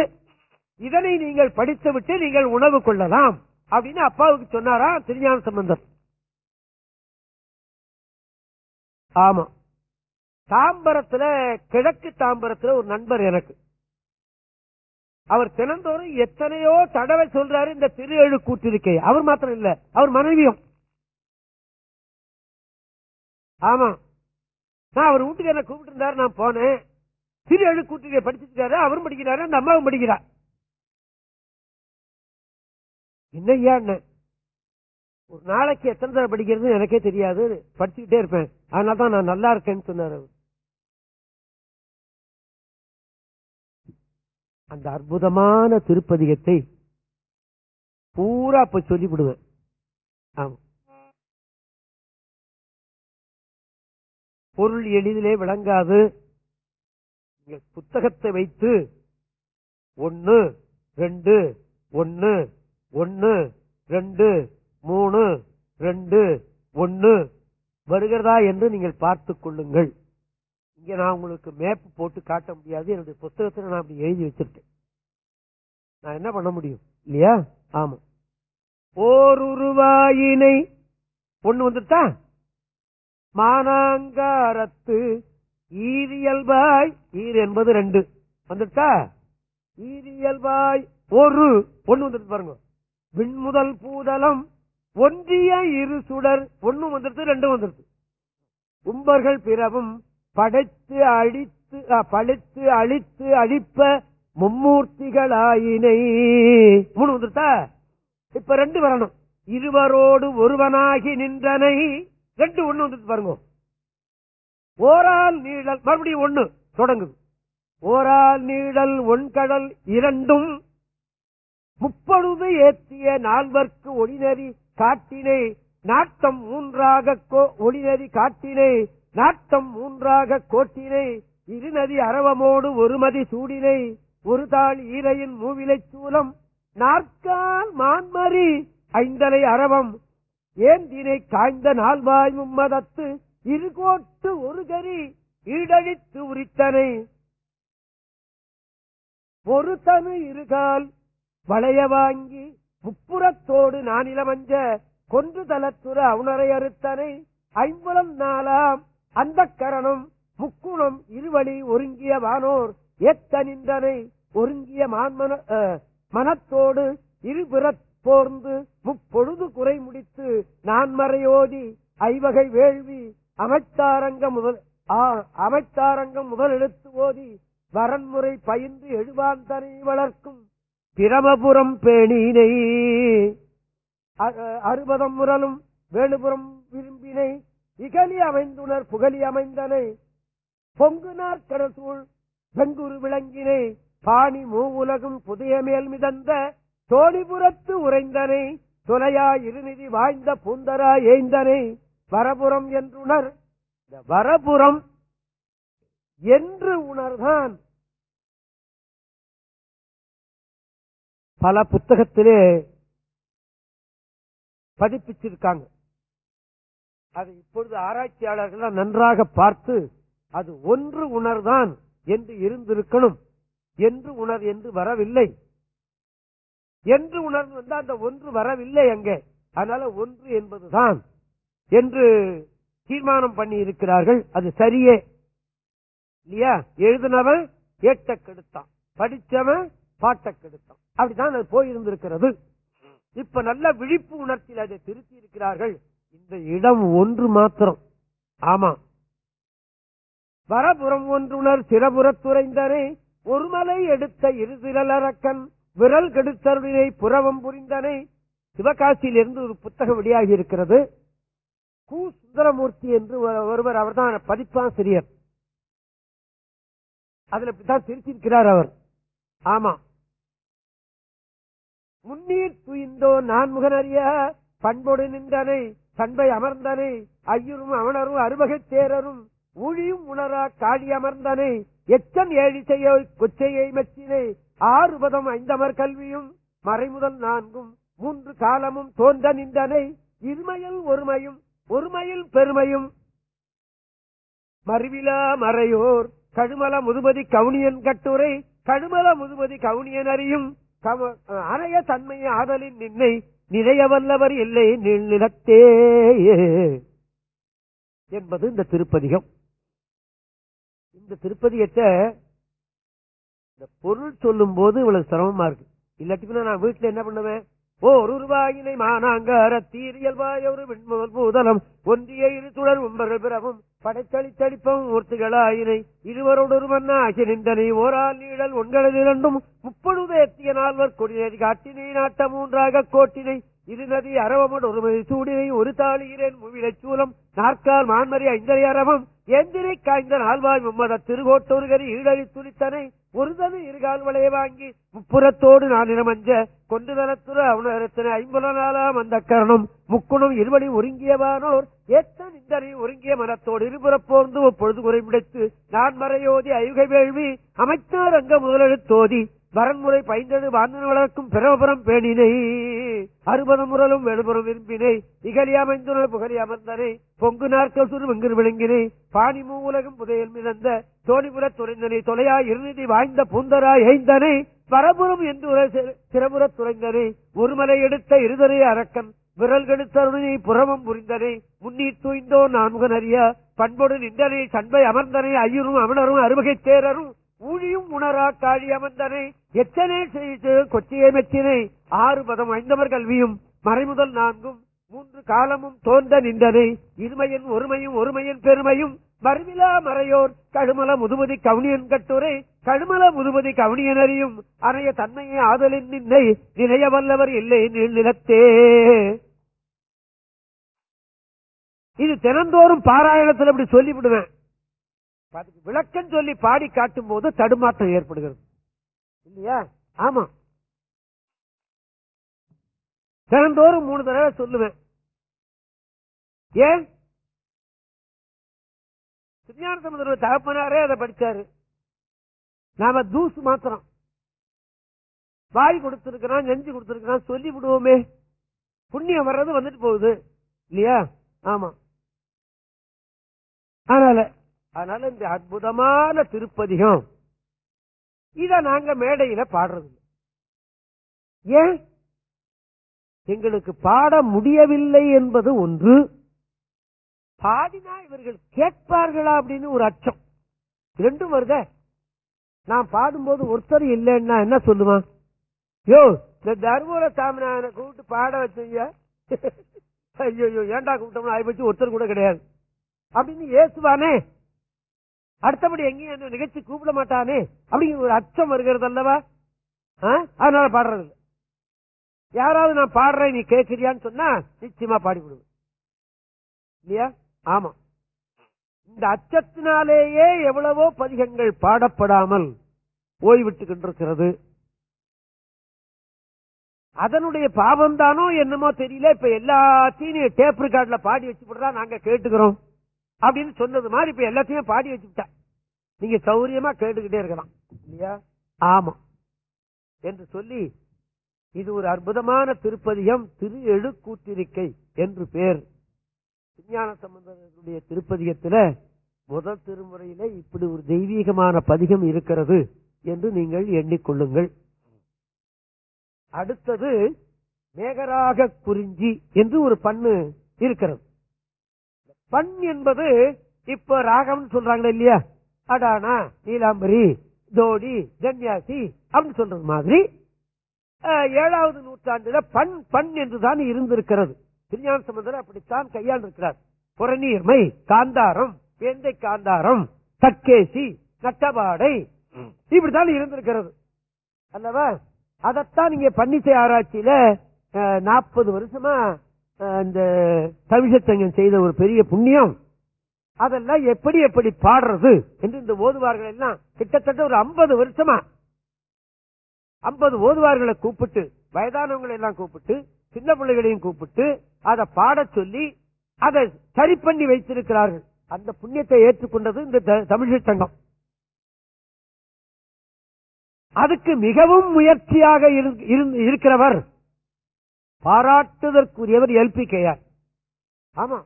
இதனை நீங்கள் படித்துவிட்டு நீங்கள் உணவு கொள்ளலாம் அப்படின்னு அப்பாவுக்கு சொன்னாரா திருஞான சம்பந்தம் ஆமா. தாம்பரத்துல கிழக்கு தாம்பரத்துல ஒரு நண்பர் எனக்கு. அவர் தினந்தோறும் எத்தனையோ தடவை சொல்றாரு இந்த திரு எழு கூட்டிருக்கை அவர் மாத்திரம் இல்ல அவர் மனைவியும். ஆமா. நான் அவர் வீட்டுக்கு என்ன கூப்பிட்டு நான் போனேன். திரு எழு கூட்டிருக்கை படிச்சிருக்காரு அவரும் படிக்கிறாரு அந்த அம்மாவும் படிக்கிறார். என்னையா என்ன? ஒரு நாளைக்கு எத்தனை தடவை படிக்கிறதுன்னு எனக்கே தெரியாது படிச்சுக்கிட்டே இருப்பேன். அதனால தான் நான் நல்லா இருக்கேன்னு சொன்னார் அவர். அந்த அற்புதமான திருப்பதிகத்தை பூரா போய் சொல்லிவிடுவேன். ஆமா. பொருள் எளிதிலே விளங்காது. புத்தகத்தை வைத்து ஒன்னு ரெண்டு ஒன்னு ஒன்னு ரெண்டு மூணு ரெண்டு ஒன்னு வருகிறதா என்று நீங்கள் பார்த்துக் கொள்ளுங்கள். இங்க நான் உங்களுக்கு மேப் போட்டு காட்ட முடியாது. என்னுடைய புத்தகத்தை நான் அப்படி எழுதி வச்சிருக்கேன். நான் என்ன பண்ண முடியும்? இல்லையா? ஆமா. ஓருருவாயினை பொண்ணு வந்துட்டா? மானாங்காரத்து ஈரியல்பாய் ஈர் என்பது ரெண்டு. வந்துட்டா? ஈரியல்பாய் ஒரு. பொண்ணு வந்துட்டு பாருங்க. விண்முதல் பூதலம் ஒன்றிய இரு சுடர். பொண்ணு வந்துருது ரெண்டும் வந்துருது உம்பர்கள் பிறவும் படைத்து அழித்து அ, அழித்து அழிப்ப மும்மூர்த்திகளாயினை. மூணு வந்துட்டா இப்ப ரெண்டு வரணும். இருவரோடு ஒருவனாகி நின்றனை. ரெண்டு ஒண்ணு வந்துட்டு பாருங்க. ஓரால் நீழல் மறுபடியும் ஒண்ணு தொடங்குது. ஓரால் நீழல் ஒன்கடல் இரண்டும் முப்பொழுது ஏற்றிய நால்வர்க்கு ஒளிநறி காட்டினை நாட்டம் மூன்றாக ஒளிநறி காட்டினை நாட்டம் மூன்றாக கோட்டினை இருநதி அரவமோடு ஒருமதி சூடினை ஒரு தாள் ஈரையின் மூவிலை சூலம் நாற்கால் மான்மரி ஐந்தலை அரவம் ஏந்தினை காய்ந்த நால்வாய் மும்மதத்து இருகோட்டு ஒரு கரி ஈடழித்து உரித்தனை. ஒரு தனு இருகால் வளைய வாங்கி முப்புறத்தோடு நானிலமஞ்ச கொன்று தலத்துற அவுணரை அறுத்தனை ஐம்புலம் நாலாம் அந்த கரணம் முக்குணம் இருவழி ஒருங்கிய வானோர் ஏத்த நின்றனை ஒருங்கிய மான்மன மனத்தோடு இருபிறத் போர்ந்து முப்பொழுது குறை முடித்து நான்மறையோதி ஐவகை வேள்வி அமைத்தாரங்க முதல் ஆ- அமைத்தாரங்கம் முதல் எடுத்து ஓதி வரன்முறை பயின்று எழுவான் தனி வளர்க்கும். பிரமபுரம் பேணினை அ- அறுபதம் முரலும் வேணுபுரம் விரும்பினை இகலி அமைந்துணர் புகழி அமைந்தனை பொங்கு நாற்கடசூழ் செங்குரு விளங்கினை பாணி மூவுலகும் புதிய மேல் மிதந்த தோணிபுரத்து உறைந்தனை துலையா இருநிதி வாய்ந்த பூந்தரா ஏய்ந்தனை. வரபுறம் என்றுணர் இந்த வரபுறம் என்று உணர்தான். பல புத்தகத்திலே பதிப்பிச்சிருக்காங்க அது இப்பொழுது ஆராய்ச்சியாளர்கள் நன்றாக பார்த்து அது ஒன்று உணர்தான் என்று இருந்திருக்கணும். என்று உணர் என்று வரவில்லை. என்று உணர்ந்து வந்து அந்த ஒன்று வரவில்லை அங்கே. அதனால ஒன்று என்பதுதான் என்று தீர்மானம் பண்ணி இருக்கிறார்கள் அது சரியே. இல்லையா? எழுதினவன் ஏட்ட கெடுத்தான். படிச்சவன் பாட்ட கெடுத்தான். அப்படிதான் அது போயிருந்திருக்கிறது. இப்ப நல்ல விழிப்பு உணர்ச்சியில் அதை திருத்தி இருக்கிறார்கள் இந்த இடம் ஒன்று மாத்திரம். ஆமா. வரபுறம் ஒன்றுணர் சிறபுறத்துறைந்தனே ஒருமலை எடுத்த இருதிரலரக்கன் விரல் கெடுத்தருளினை புறவம் புரிந்தனை. சிவகாசியிலிருந்து ஒரு புத்தகம் வெளியாகி இருக்கிறது. கு. சுந்தரமூர்த்தி என்று ஒருவர் அவர்தான் பதிப்பாசிரியர். அதுல இப்படித்தான் திருத்திருக்கிறார் அவர். ஆமா. முன்னீர் துயிந்தோ நான் முகனறிய பண்போடு நின்றனை. பண்பை அமர்ந்தனை ஐயரும் அவனரும் அறுவகைத் தேரரும் ஊழியும் உணரா காடி அமர்ந்தனை எச்சன் ஏழிசையோ கொச்சையை மச்சினை ஆறுபதம் ஐந்தமர் கல்வியும் மறைமுதல் நான்கும் மூன்று காலமும் தோன்ற நின்றனை இருமையில் ஒருமையும் ஒருமையில் பெருமையும். மறுவிழா மறையோர் கழுமல முதுமதி கவுனியன் கட்டுரை கழுமல முதுமதி கவுனியன் அறியும் கவ- அணைய தன்மை ஆதலின் நின்னை நிறைய வல்லவர் இல்லை நிலத்தே. என்பது இந்த திருப்பதிகம். இந்த திருப்பதியத்தை இந்த பொருள் சொல்லும் போது இவ்வளவு சிரமமா இருக்கு. இல்லாட்டி நான் வீட்டுல என்ன பண்ணுவேன்? ஓ ஒரு ரூபாயினை மானாங்கார தீரியல்வாய் ஒரு விண்முதல் பூதலம் ஒன்றிய இரு சுடர் உம்பர்கள் பிறவும் படைத்தளித்தளிப்பவும் தளிப்பம் மூர்த்திகளாயினை இருவரோடொரு நின்றனை. ஓரால் நீழல் ஒன்களில் இரண்டும் முப்பொழுது எத்திய நால்வர் கொடிநெறி காட்டினை நாட்ட மூன்றாக கோட்டினை. இரு நதி அரவமோடு ஒருமதி சூடினை ஒரு தாளிகிறேன் முவிலைச் சூலம் நாற்கால் மான்மறி ஐந்தரை அரவம். எந்திரை காய்ந்த நால்வாய் மும்மத திருகோட்டொருகரி ஈழழி துளித்தனை. ஒரு இருகால் வளைய வாங்கி முப்புறத்தோடு நானிடம் அஞ்ச கொண்டு தனத்துற அவனரத்தனை ஐம்பது நாளாம் அந்த கரணம். முக்குணம் இருவழி ஒருங்கியவானோர் ஏத்த நிந்தனை ஒருங்கிய மனத்தோடு இருபுறப்போர்ந்து பொழுது குறைமுடைத்து நான் மறையோதி அயுகை வேள்வி அமைத்தார் அங்க முதலெழுத்தோதி. வரன்முறை பைந்தது வாந்தன் வளர்க்கும் பிறபுறம் பேணினை அறுபது முரலும் வெடுபுறம் விரும்பினை இகழி அமைந்துணர் புகழி அமர்ந்தனை பொங்கு நாட்கள் சுரு வெங்கு விளங்கினை பாணி மூலகம் புதையல் மிதந்த தோணிபுர துறைந்தனை தொலையா இருநிதி வாய்ந்த பூந்தராய் ஐந்தனை பரபுரம் என்று சிறபுற துறைந்தனை ஒருமலை எடுத்த இருதரை அரக்கன் விரல் கெடுத்தருணை புறமும் புரிந்தனை முன்னீர் தூய்ந்தோ நான்முகன் அறிய பண்போடு நின்றனை சண்பை அமர்ந்தனை ஐயரும் அமலரும் அறுவகை தேரரும் ஊழியும் உணரா காழி அமர்ந்தனை எத்தனை செய்து கொச்சியை மெச்சினை ஆறு பதம் ஐந்தவர் கல்வியும் மறைமுதல் நான்கும் மூன்று காலமும் தோன்ற நின்றனை இருமையின் ஒருமையும் ஒருமையின் பெருமையும் மறுவிலா மறையோர் கழுமல முதுமதி கவுனியன் கட்டுரை கழுமல முதுமதி கவுனியன் அறியும் அணைய தன்மையை ஆதலின் நின்னை நினைய வல்லவர் இல்லை நிலத்தே. இது தினந்தோறும் பாராயணத்தில் அப்படி சொல்லிவிடுவேன். விளக்கம் சொல்லி பாடி காட்டும் போது தடுமாற்றம் ஏற்படுகிறது. இல்லையா? ஆமா. தினந்தோறும் மூணு தடவை சொல்லுவேன். ஏன்? விஞ்ஞான சமுதிர தகப்பனாரே அதை படிச்சாரு. நாம தூசு மாத்திரம். வாய் கொடுத்திருக்கிறான் நெஞ்சு கொடுத்திருக்கிறான் சொல்லி விடுவோமே. புண்ணியம் வர்றது வந்துட்டு போகுது. இல்லையா? ஆமா. அதனால அதனால இந்த அற்புதமான திருப்பதிகம். இத நாங்க மேடையில பாடுறது. ஏன்? எங்களுக்கு பாட முடியவில்லை என்பது ஒன்று. பாடினா இவர்கள் கேட்பார்களா அப்படின்னு ஒரு அச்சம். ரெண்டும் வருத. நான் பாடும்போது ஒருத்தர் இல்லைன்னா என்ன சொல்லுவான்? யோ இந்த தர்மபுர சாமிநாதனை கூப்பிட்டு பாட வச்சீங்க. ஐயோ ஏண்டா கூப்பிட்டோம்னு ஆயிப்போச்சு ஒருத்தர் கூட கிடையாது. அப்படின்னு ஏசுவானே அடுத்தபடி எங்கேயும் நிகழ்ச்சி கூப்பிட மாட்டானே அப்படிங்கிற ஒரு அச்சம் வருகிறது அல்லவா அதனால பாடுறது யாராவது நான் பாடுறேன் நீ கேட்கிறியான்னு சொன்னா நிச்சயமா பாடி விடுவேன் இல்லையா? ஆமா. இந்த அச்சத்தினாலேயே எவ்வளவோ பதிகங்கள் பாடப்படாமல் ஓய்விட்டு கொண்டிருக்கிறது அதனுடைய பாவம் தானோ என்னமோ தெரியல. இப்ப எல்லாத்தையும் டேப் ரெக்கார்ட்ல பாடி வச்சு நாங்க கேட்டுக்கிறோம். அப்படின்னு சொன்னது மாதிரி இப்ப எல்லாத்தையும் பாடி வச்சுட்டா நீங்க சௌரியமா கேட்டுக்கிட்டே இருக்கலாம். இல்லையா? ஆமா. என்று சொல்லி இது ஒரு அற்புதமான திருப்பதியம் திரு எழுக்கூத்திருக்கை என்று பேர். விஞ்ஞான சம்பந்தனுடைய திருப்பதியத்தில் முதல் திருமுறையில இப்படி ஒரு தெய்வீகமான பதிகம் இருக்கிறது என்று நீங்கள் எண்ணிக்கொள்ளுங்கள். அடுத்தது மேகராக குறிஞ்சி என்று ஒரு பண்ணு இருக்கிறது. பண் என்பது இப்ப ராகம்னு சொல்றாங்களே இல்லையா? அடானா நீலாம்பரி தோடி கன்யாசி அப்படின்னு சொல்றது மாதிரி ஏழாவது நூற்றாண்டுல பண் பண் என்றுதான் இருந்திருக்கிறது. திருஞான சம்பந்தர் அப்படித்தான் கையாண்டிருக்கிறார். புறநீர்மை காந்தாரம் வேந்தை காந்தாரம் தக்கேசி நட்டபாடை இப்படித்தான் இருந்திருக்கிறது. அல்லவா? அதைத்தான் நீங்க பன்னிசை ஆராய்ச்சியில நாற்பது வருஷமா இந்த தமிழச்சங்கம் செய்த ஒரு பெரிய புண்ணியம். அதெல்லாம் எப்படி எப்படி பாடுறது என்று இந்த ஓதுவார்கள் எல்லாம் கிட்டத்தட்ட ஒரு ஐம்பது வருஷமா. ஐம்பது ஓதுவார்களை கூப்பிட்டு வயதானவங்களை எல்லாம் கூப்பிட்டு சின்ன பிள்ளைகளையும் கூப்பிட்டு அதை பாட சொல்லி அதை சரி பண்ணி வைத்திருக்கிறார்கள். அந்த புண்ணியத்தை ஏற்றுக்கொண்டது இந்த தமிழ் சங்கம் அதுக்கு மிகவும் முயற்சியாக இருக்கிறவர் பாராட்டுதற்குரியவர் எல்பி கேஆர் ஆமா.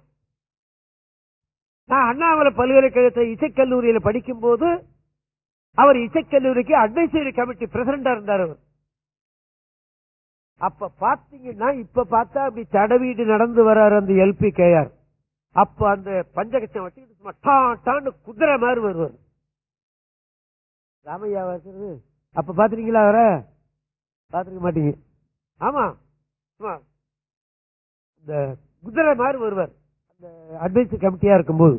நான் அண்ணாமலை பல்கலைக்கழகத்தை இசைக்கல்லூரியில் படிக்கும் போது அவர் இசைக்கல்லூரிக்கு அட்வைசரி கமிட்டி பிரசிடண்டா இருந்தார் அவர். அப்ப பாத்தீங்கன்னா இப்ப பார்த்தா அப்படி தடவீடு நடந்து வர்றாரு அந்த எல்பி கேஆர் அப்ப அந்த பஞ்சகச்சம் வச்சுக்கிட்டு குதிரை மாதிரி வருவார். ராமையா வாசர் அப்ப பாத்துருக்கீங்களா அவரை? பாத்துருக்க மாட்டீங்க. ஆமா. இந்த குதிரை மாதிரி வருவார் அந்த அட்வைஸ் கமிட்டியா இருக்கும்போது.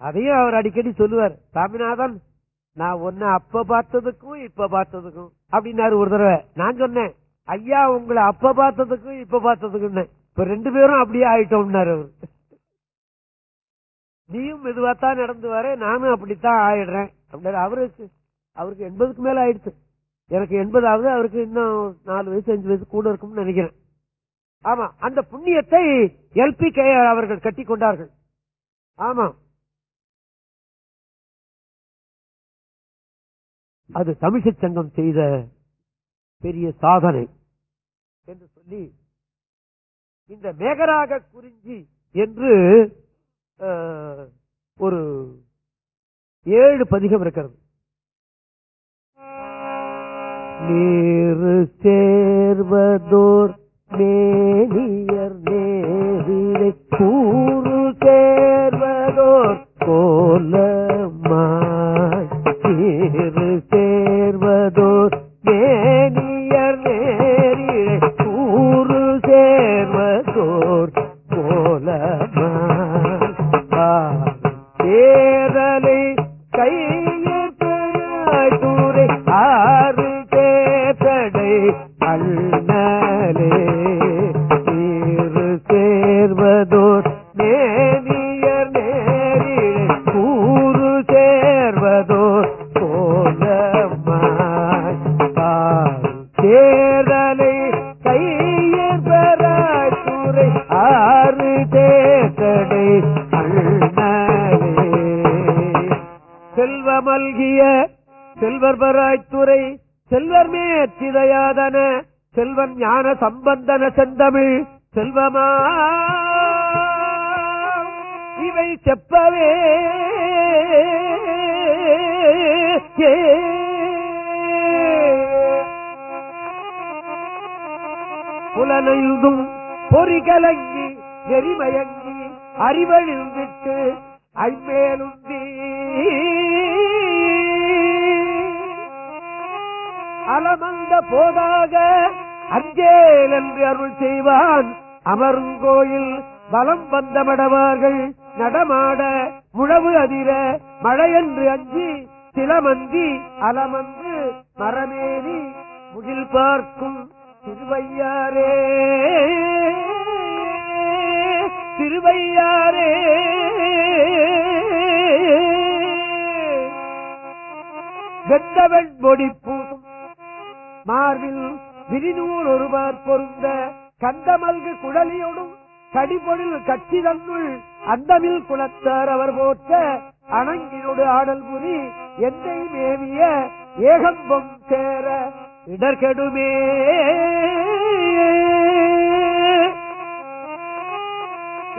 அதையும் அவர் அடிக்கடி சொல்லுவார் சாமிநாதன் நான் உன்னை அப்ப பார்த்ததுக்கும் இப்ப பார்த்ததுக்கும் அப்படின்னாரு ஒரு தடவை. நான் சொன்னேன் ஐயா உங்களை அப்ப பார்த்ததுக்கும் இப்ப பார்த்ததுக்கும் இப்ப ரெண்டு பேரும் அப்படியே ஆயிட்டோம்னாரு அவர். நீயும் மெதுவாத்தான் நடந்து வர நானும் அப்படித்தான் ஆயிடுறேன். அப்படின்னாரு. அவருக்கு அவருக்கு எண்பதுக்கு மேல ஆயிடுச்சு. எனக்கு எண்பதாவது அவருக்கு இன்னும் நாலு வயசு அஞ்சு வயசு கூட இருக்கும்னு நினைக்கிறேன். ஆமா அந்த புண்ணியத்தை எல்பி கே அவர்கள் கட்டி கொண்டார்கள். ஆமா. அது தமிழிசை சங்கம் செய்த பெரிய சாதனை என்று சொல்லி இந்த மேகராக குறிஞ்சி என்று ஒரு ஏழு பதிகம் இருக்கிறது. நீரு சேர்வதோர் மேனியர் நேரிலை கூறு சேர்வதோர் கோல செல்வர் பராய்த்துறை செல்வர் மேற்றிதையாதன செல்வன் ஞான சம்பந்தன செந்தமிழ் செல்வமா? இவை செப்பவே புலனையுதும் பொறிகலங்கி எரிமயங்கி அறிவழிந்திட்டு ஐமேலுந்தி. அலமந்த போதாக அஞ்சேல் என்று அருள் செய்வான். அமருங்கோயில் பலம் வந்த மடவார்கள் நடமாட முழவு அதிர மழையென்று அஞ்சி சிலமந்தி அலமந்து மரமேறி முகில் பார்க்கும் திருவையாரே திருவையாரே வெந்தவன் பொடி பூசும் மார்பில் விரிநூல் ஒருவர் பொருந்த கந்தமல்கு குழலியோடும் கடிபொழில் கட்சி தந்துள் அந்தமில் குலத்தார் அவர் போற்ற அணங்கினோடு ஆடல் புரி எந்தை மேவிய ஏகம்பம் சேர இடர்கெடுமே.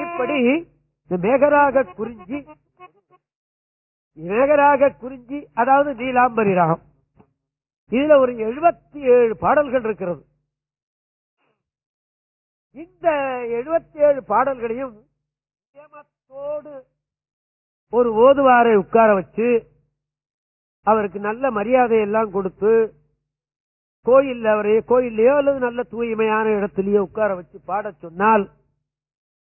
இப்படி மேகராக குறிஞ்சி மேகராக குறிஞ்சி அதாவது நீலாம்பரி ராகம். இதுல ஒரு எழுபத்தி ஏழு பாடல்கள் இருக்கிறது. இந்த எழுபத்தி ஏழு பாடல்களையும் நியமத்தோடு ஒரு ஓதுவாரை உட்கார வச்சு அவருக்கு நல்ல மரியாதை எல்லாம் கொடுத்து கோயில் அவரையே கோயில்லையோ அல்லது நல்ல தூய்மையான இடத்திலேயோ உட்கார வச்சு பாடச் சொன்னால்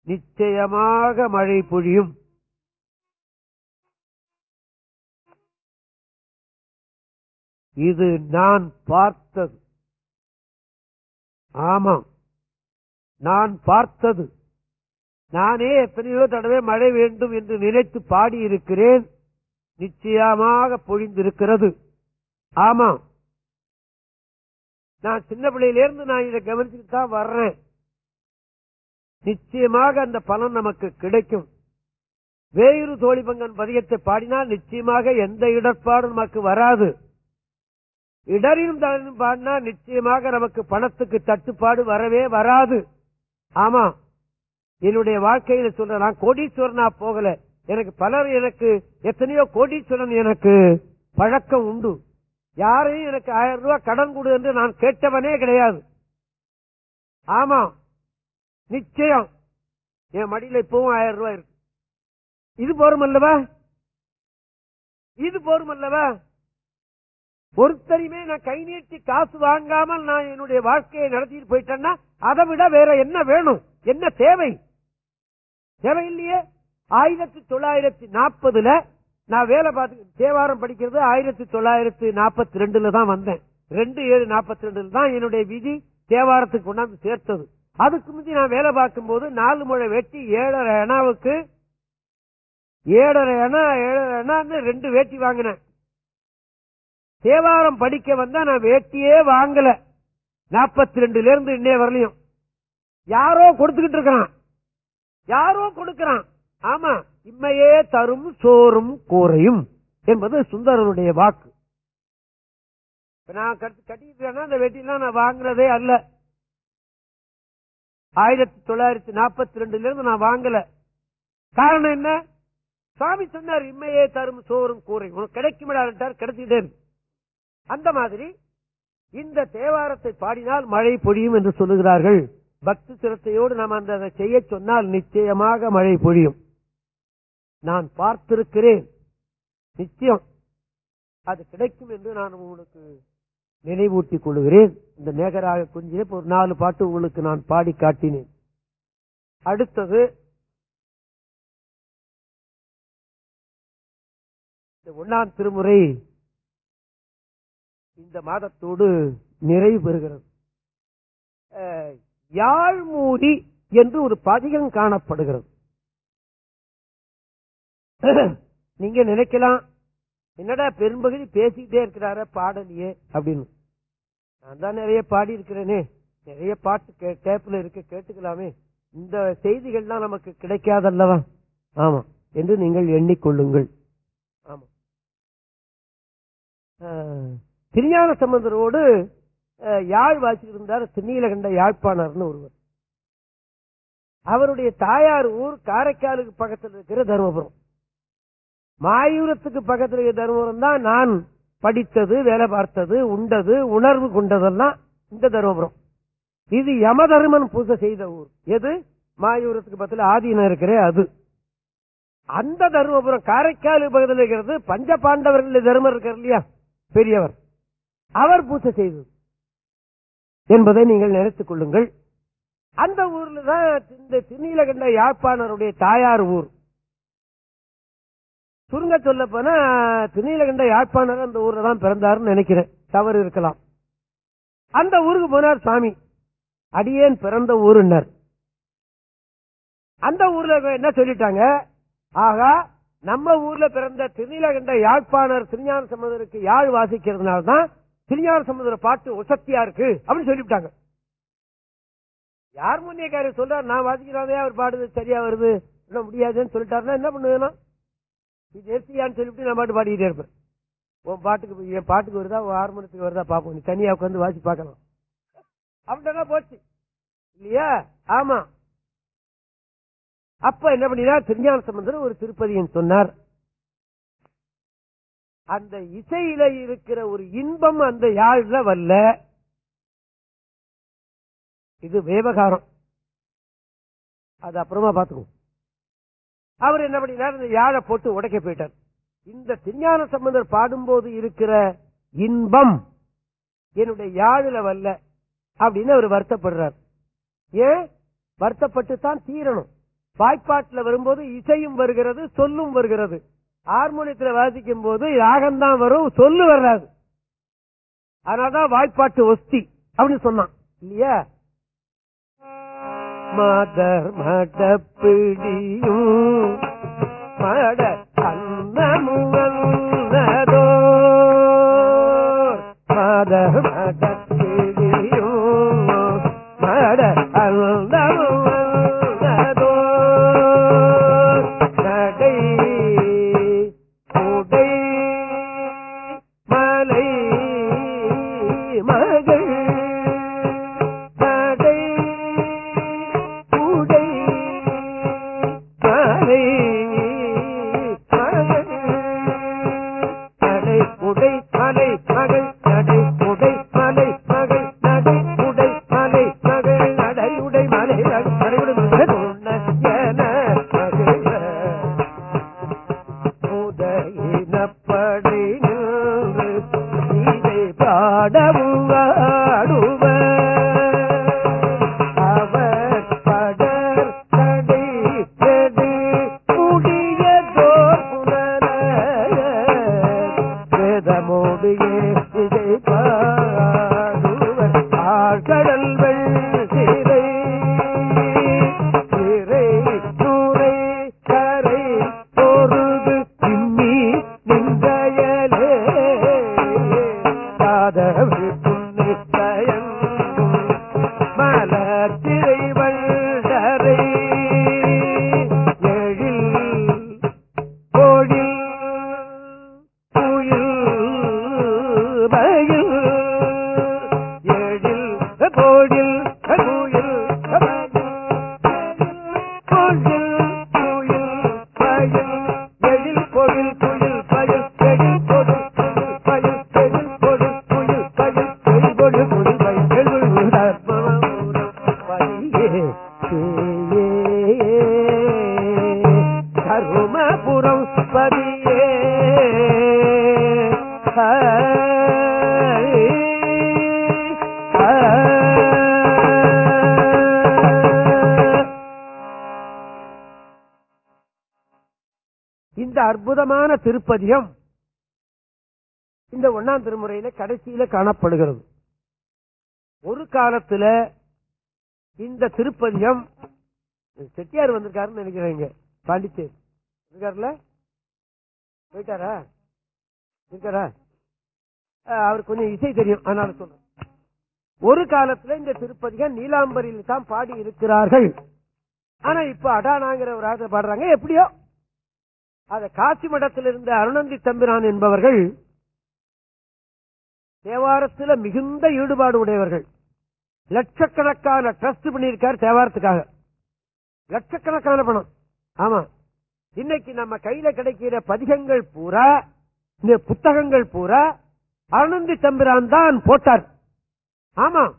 நிச்சயமாக மழை பொழியும். இது நான் பார்த்தது. ஆமாம். நான் பார்த்தது. நானே எத்தனையோ தடவை மழை வேண்டும் என்று நினைத்து பாடியிருக்கிறேன். நிச்சயமாக பொழிந்திருக்கிறது. ஆமாம். நான் சின்ன பிள்ளையிலிருந்து நான் இதை கவனிச்சுட்டு தான் வர்றேன். நிச்சயமாக அந்த பலன் நமக்கு கிடைக்கும். வேயுறு தோழிபங்கன் பதியத்தை பாடினால் நிச்சயமாக எந்த இடர்பாடும் நமக்கு வராது. இடரிலும் தளரிலும் பாடினா நிச்சயமாக நமக்கு பணத்துக்கு தட்டுப்பாடு வரவே வராது. ஆமா. என்னுடைய வாழ்க்கையில சொல்ற நான் கோடீஸ்வரனா போகல. எனக்கு பலர் எனக்கு எத்தனையோ கோடீஸ்வரன் எனக்கு பழக்கம் உண்டு. யாரையும் எனக்கு ஆயிரம் ரூபாய் கடன் கொடு என்று நான் கேட்டவனே கிடையாது. ஆமா. நிச்சயம். என் மடியில இப்பவும் ஆயிரம் ரூபாய் இருக்கு. இது போரும் அல்லவா? இது போரும் அல்லவா? ஒருத்தரையுமே நான் கை நீட்டி காசு வாங்காமல் நான் என்னுடைய வாழ்க்கையை நடத்திட்டு போயிட்டேன்னா அதை விட வேற என்ன வேணும்? என்ன தேவை? தேவை இல்லையே ஆயிரத்தி தொள்ளாயிரத்தி நாற்பதுல நான் வேலை பார்த்து தேவாரம் படிக்கிறது ஆயிரத்தி தொள்ளாயிரத்தி நாற்பத்தி ரெண்டுல தான் வந்தேன். ரெண்டு ஏழு நாற்பத்தி ரெண்டுல தான் என்னுடைய விதி தேவாரத்துக்கு கொண்டாந்து சேர்த்தது. அதுக்கு முந்தி நான் வேலை பார்க்கும் போது நாலு முழை வெட்டி ஏழரை அணாவுக்கு ஏழரை அணா ஏழரை அணான்னு ரெண்டு வேட்டி வாங்கினேன். தேவாரம் படிக்க வந்தா நான் வேட்டியே வாங்கல. நாற்பத்தி ரெண்டுல இருந்து இன்னே வரலையும். யாரோ கொடுத்துக்கிட்டு இருக்கிறான் யாரோ கொடுக்கிறான். ஆமா இம்மையே தரும் சோறும் கூரையும் என்பது சுந்தரனுடைய வாக்கு. நான் கட்டி- கட்டிக்கிட்டேன்னா அந்த வெட்டிலாம் நான் வாங்குறதே அல்ல. ஆயிரத்தி தொள்ளாயிரத்தி நாற்பத்தி ரெண்டுல இருந்து நான் வாங்கல. காரணம் என்ன? சுவாமி சொன்னார் இம்மையே தரும் சோறும் கூரை உனக்கு கிடைக்குமிடாட்டார் கிடைச்சிட்டேன் அந்த மாதிரி இந்த தேவாரத்தை பாடினால் மழை பொழியும் என்று சொல்லுகிறார்கள். பக்தி சிரத்தையோடு நாம் அந்த அதை செய்ய சொன்னால் நிச்சயமாக மழை பொழியும். நான் பார்த்திருக்கிறேன். நிச்சயம். அது கிடைக்கும் என்று நான் உங்களுக்கு நினைவூட்டிக் கொள்கிறேன் இந்த மேகராக குஞ்சிலே ஒரு நாலு பாட்டு உங்களுக்கு நான் பாடி காட்டினேன். அடுத்தது இந்த ஒன்னாம் திருமுறை இந்த மாதத்தோடு நிறைவு பெறுகிறது. அஹ், யாழ்மூடி என்று ஒரு பதிகம் காணப்படுகிறது. நீங்க நினைக்கலாம் என்னடா பெரும்பகுதி பேசிக்கிட்டே இருக்கிறார பாடலையே அப்படின்னு. நான் தான் நிறைய பாடி இருக்கிறேனே நிறைய பாட்டு கே- டேப்ல இருக்க கேட்டுக்கலாமே. இந்த செய்திகள்லாம் நமக்கு கிடைக்காதல்லவா? ஆமா என்று நீங்கள் எண்ணிக்கொள்ளுங்கள். ஆமா. திருஞான சம்பந்தரோடு யாழ் வாசித்திருந்தார் திருநீலகண்ட யாழ்ப்பாணர்னு ஒருவர். அவருடைய தாயார் ஊர் காரைக்காலுக்கு பக்கத்தில் இருக்கிற தருமபுரம். மாயூரத்துக்கு பக்கத்தில் இருக்கிற தருமபுரம் தான் நான் படித்தது வேலை பார்த்தது உண்டது உணர்வு கொண்டதெல்லாம் இந்த தருமபுரம். இது யமதர்மன் பூஜை செய்த ஊர். எது? மாயூரத்துக்கு பக்கத்தில் ஆதீனம் இருக்கிற அது. அந்த தருமபுரம் காரைக்கால் பக்கத்தில் இருக்கிறது பஞ்ச பாண்டவர்கள் தர்மம் இருக்கார் இல்லையா? பெரியவர். அவர் பூஜை செய்தது. என்பதை நீங்கள் நினைத்துக் கொள்ளுங்கள். அந்த ஊர்ல தான் இந்த திருநீலகண்ட யாழ்ப்பாணருடைய தாயார் ஊர். சுருங்க சொல்ல போனா திருநீலகண்ட யாழ்ப்பாணர் அந்த ஊர்ல தான் பிறந்தாருன்னு நினைக்கிறேன். தவறு இருக்கலாம். அந்த ஊருக்கு போனார் சாமி. அடியேன் பிறந்த ஊருன்னர். அந்த ஊர்ல என்ன சொல்லிட்டாங்க? ஆகா நம்ம ஊர்ல பிறந்த திருநீலகண்ட யாழ்ப்பாணர் திருஞான சம்பந்தருக்கு யாழ் வாசிக்கிறதுனால தான் திருஞான சம்பந்தர பாட்டு உசத்தியா இருக்கு அப்படின்னு சொல்லிவிட்டாங்க. யார் முன்னியக்காரர் சொல்றார் நான் வாசிக்கிறாதே அவர் பாடுது சரியா வருது என்ன முடியாதுன்னு சொல்லிட்டாருன்னா என்ன பண்ணுவேன்னா இது ஏசியான்னு சொல்லிவிட்டு நான் பாட்டு பாடிக்கிட்டே இருப்பேன். உன் பாட்டுக்கு என் பாட்டுக்கு வருதா உன் ஹார்மோனியத்துக்கு வருதா பார்ப்போம். நீ தனியா உட்காந்து வாசி பார்க்கலாம். அப்படின்னா போச்சு. இல்லையா? ஆமா. அப்ப என்ன பண்ணினா திருஞான சம்பந்தர் ஒரு திருப்பதியின் சொன்னார். அந்த இசையில இருக்கிற ஒரு இன்பம் அந்த யாழ்ல வரல. இது விவகாரம் அது அப்புறமா பாத்துக்குவோம் அவர் என்ன பண்ணினார் இந்த யாழை போட்டு உடைக்க போயிட்டார். இந்த திருஞான சம்பந்தர் பாடும்போது இருக்கிற இன்பம் என்னுடைய யாழில வரல அப்படின்னு அவர் வருத்தப்படுறார். ஏன்? வருத்தப்பட்டு தான் தீரணும். வாய்ப்பாட்டில் வரும்போது இசையும் வருகிறது சொல்லும் வருகிறது. ஹார்மோனியத்தில் வாசிக்கும் போது ராகம்தான் வரும் சொல்லு வர்றாது அதனாலதான் வாய்ப்பாட்டு ஒஸ்தி அப்படின்னு சொன்னான். இல்லையா? மாதர் மடப்பிடியும் மட அன்னமுவன்னதோ மாதர் மட திருப்பதிகம் இந்த ஒன்னாம் திருமுறையில கடைசியில காணப்படுகிறது. ஒரு காலத்துல இந்த திருப்பதிகம் செட்டியார் வந்திருக்காருன்னு நினைக்கிறேங்க பாண்டிச்சேரி. இருக்காருல போயிட்டாரா? இருக்காரா? அவர் அவருக்கு கொஞ்சம் இசை தெரியும் அதனால சொல்றேன். ஒரு காலத்துல இந்த திருப்பதிகம் நீலாம்பரியில் தான் பாடி இருக்கிறார்கள் ஆனா இப்ப அடானாங்கிற ஒரு ஆசை பாடுறாங்க எப்படியோ அத காசி மடத்தில் இருந்த அருணந்தி தம்பிரான் என்பவர்கள் தேவாரத்தில் மிகுந்த ஈடுபாடு உடையவர்கள். லட்சக்கணக்கான ட்ரஸ்ட் பண்ணியிருக்கார் தேவாரத்துக்காக. லட்சக்கணக்கான பணம். ஆமா. இன்னைக்கு நம்ம கையில கிடைக்கிற பதிகங்கள் பூரா இந்த புத்தகங்கள் பூரா அருணந்தி தம்பிரான் தான் போட்டார். ஆமா.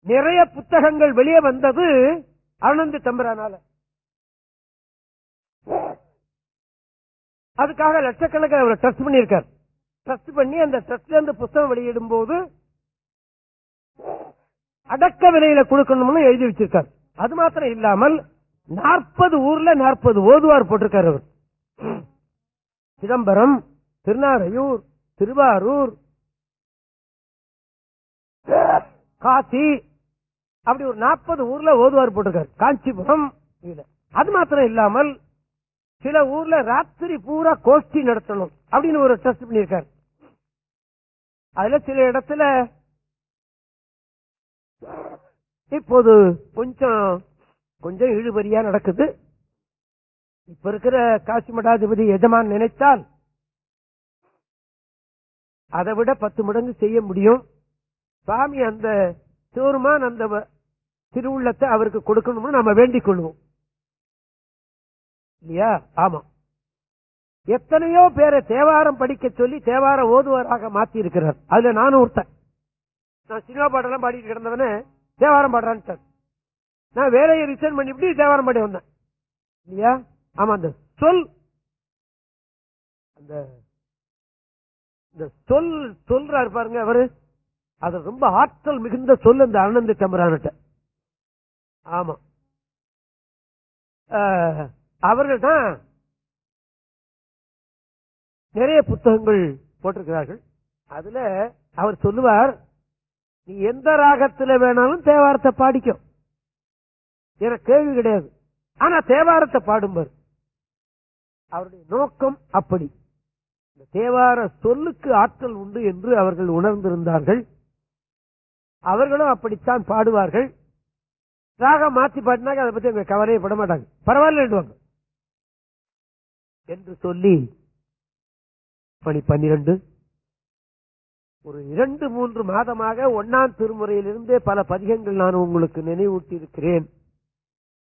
நிறைய புத்தகங்கள் வெளியே வந்தது அருணந்தி தம்பிரானால. அதுக்காக லட்சக்கணக்கில் அவர் ட்ரஸ்ட் பண்ணியிருக்கார். ட்ரஸ்ட் பண்ணி அந்த ட்ரஸ்ட்ல இருந்து புத்தகம் வெளியிடும் போது அடக்க விலையில கொடுக்கணும்னு எழுதி வச்சிருக்கார். அது மாத்திரம் இல்லாமல் நாற்பது ஊர்ல நாற்பது ஓதுவார் போட்டிருக்கார் அவர். சிதம்பரம் திருநாரையூர் திருவாரூர் காசி அப்படி ஒரு நாற்பது ஊர்ல ஓதுவார் போட்டிருக்காரு. காஞ்சிபுரம் அது மாத்திரம் இல்லாமல் சில ஊர்ல ராத்திரி பூரா கோஷ்டி நடத்தணும் அப்படின்னு ஒரு ட்ரஸ்ட் பண்ணியிருக்காரு. அதுல சில இடத்துல இப்போது கொஞ்சம் கொஞ்சம் இழுபறியா நடக்குது. இப்ப இருக்கிற காசி மடாதிபதி எஜமான் நினைத்தால் அதை விட பத்து மடங்கு செய்ய முடியும். சுவாமி அந்த சிவருமான் அந்த வ- திருவுள்ளத்தை அவருக்கு கொடுக்கணும்னு நம்ம வேண்டிக் கொள்வோம். இல்லையா? ஆமா. எத்தனையோ பேரை தேவாரம் படிக்க சொல்லி தேவார ஓதுவராக மாத்தி இருக்கிறார் அதுல நானும் ஒருத்தன். நான் சினிமா பாட்டெல்லாம் பாடிட்டு கிடந்தவனே தேவாரம் பாடுறான்னு நான் வேலையை ரிசைன் பண்ணிவிட்டு தேவாரம் பாடி வந்தேன். இல்லையா? ஆமா அந்த சொல் அந்த இந்த சொல் சொல்றாரு பாருங்க அவரு. அது ரொம்ப ஆற்றல் மிகுந்த சொல் அந்த அனந்த தம்பரான்ட்ட ஆமா. அவர்கள் தான் நிறைய புத்தகங்கள் போட்டிருக்கிறார்கள். அதுல அவர் சொல்லுவார் நீ எந்த ராகத்துல வேணாலும் தேவாரத்தை பாடிக்கும் எனக்கு கேள்வி கிடையாது. ஆனா தேவாரத்தை பாடும்பார் அவருடைய நோக்கம் அப்படி. இந்த தேவார சொல்லுக்கு ஆற்றல் உண்டு என்று அவர்கள் உணர்ந்திருந்தார்கள். அவர்களும் அப்படித்தான் பாடுவார்கள். ராகம் மாத்தி பாடினாக்க அதை பத்தி அவங்க கவலையே பட மாட்டாங்க. பரவாயில்ல என்று சொல்லி பணி பன்னிரண்டு. ஒரு இரண்டு மூன்று மாதமாக ஒன்னாம் திருமுறையிலிருந்தே பல பதிகங்கள் நான் உங்களுக்கு நினைவூட்டி இருக்கிறேன்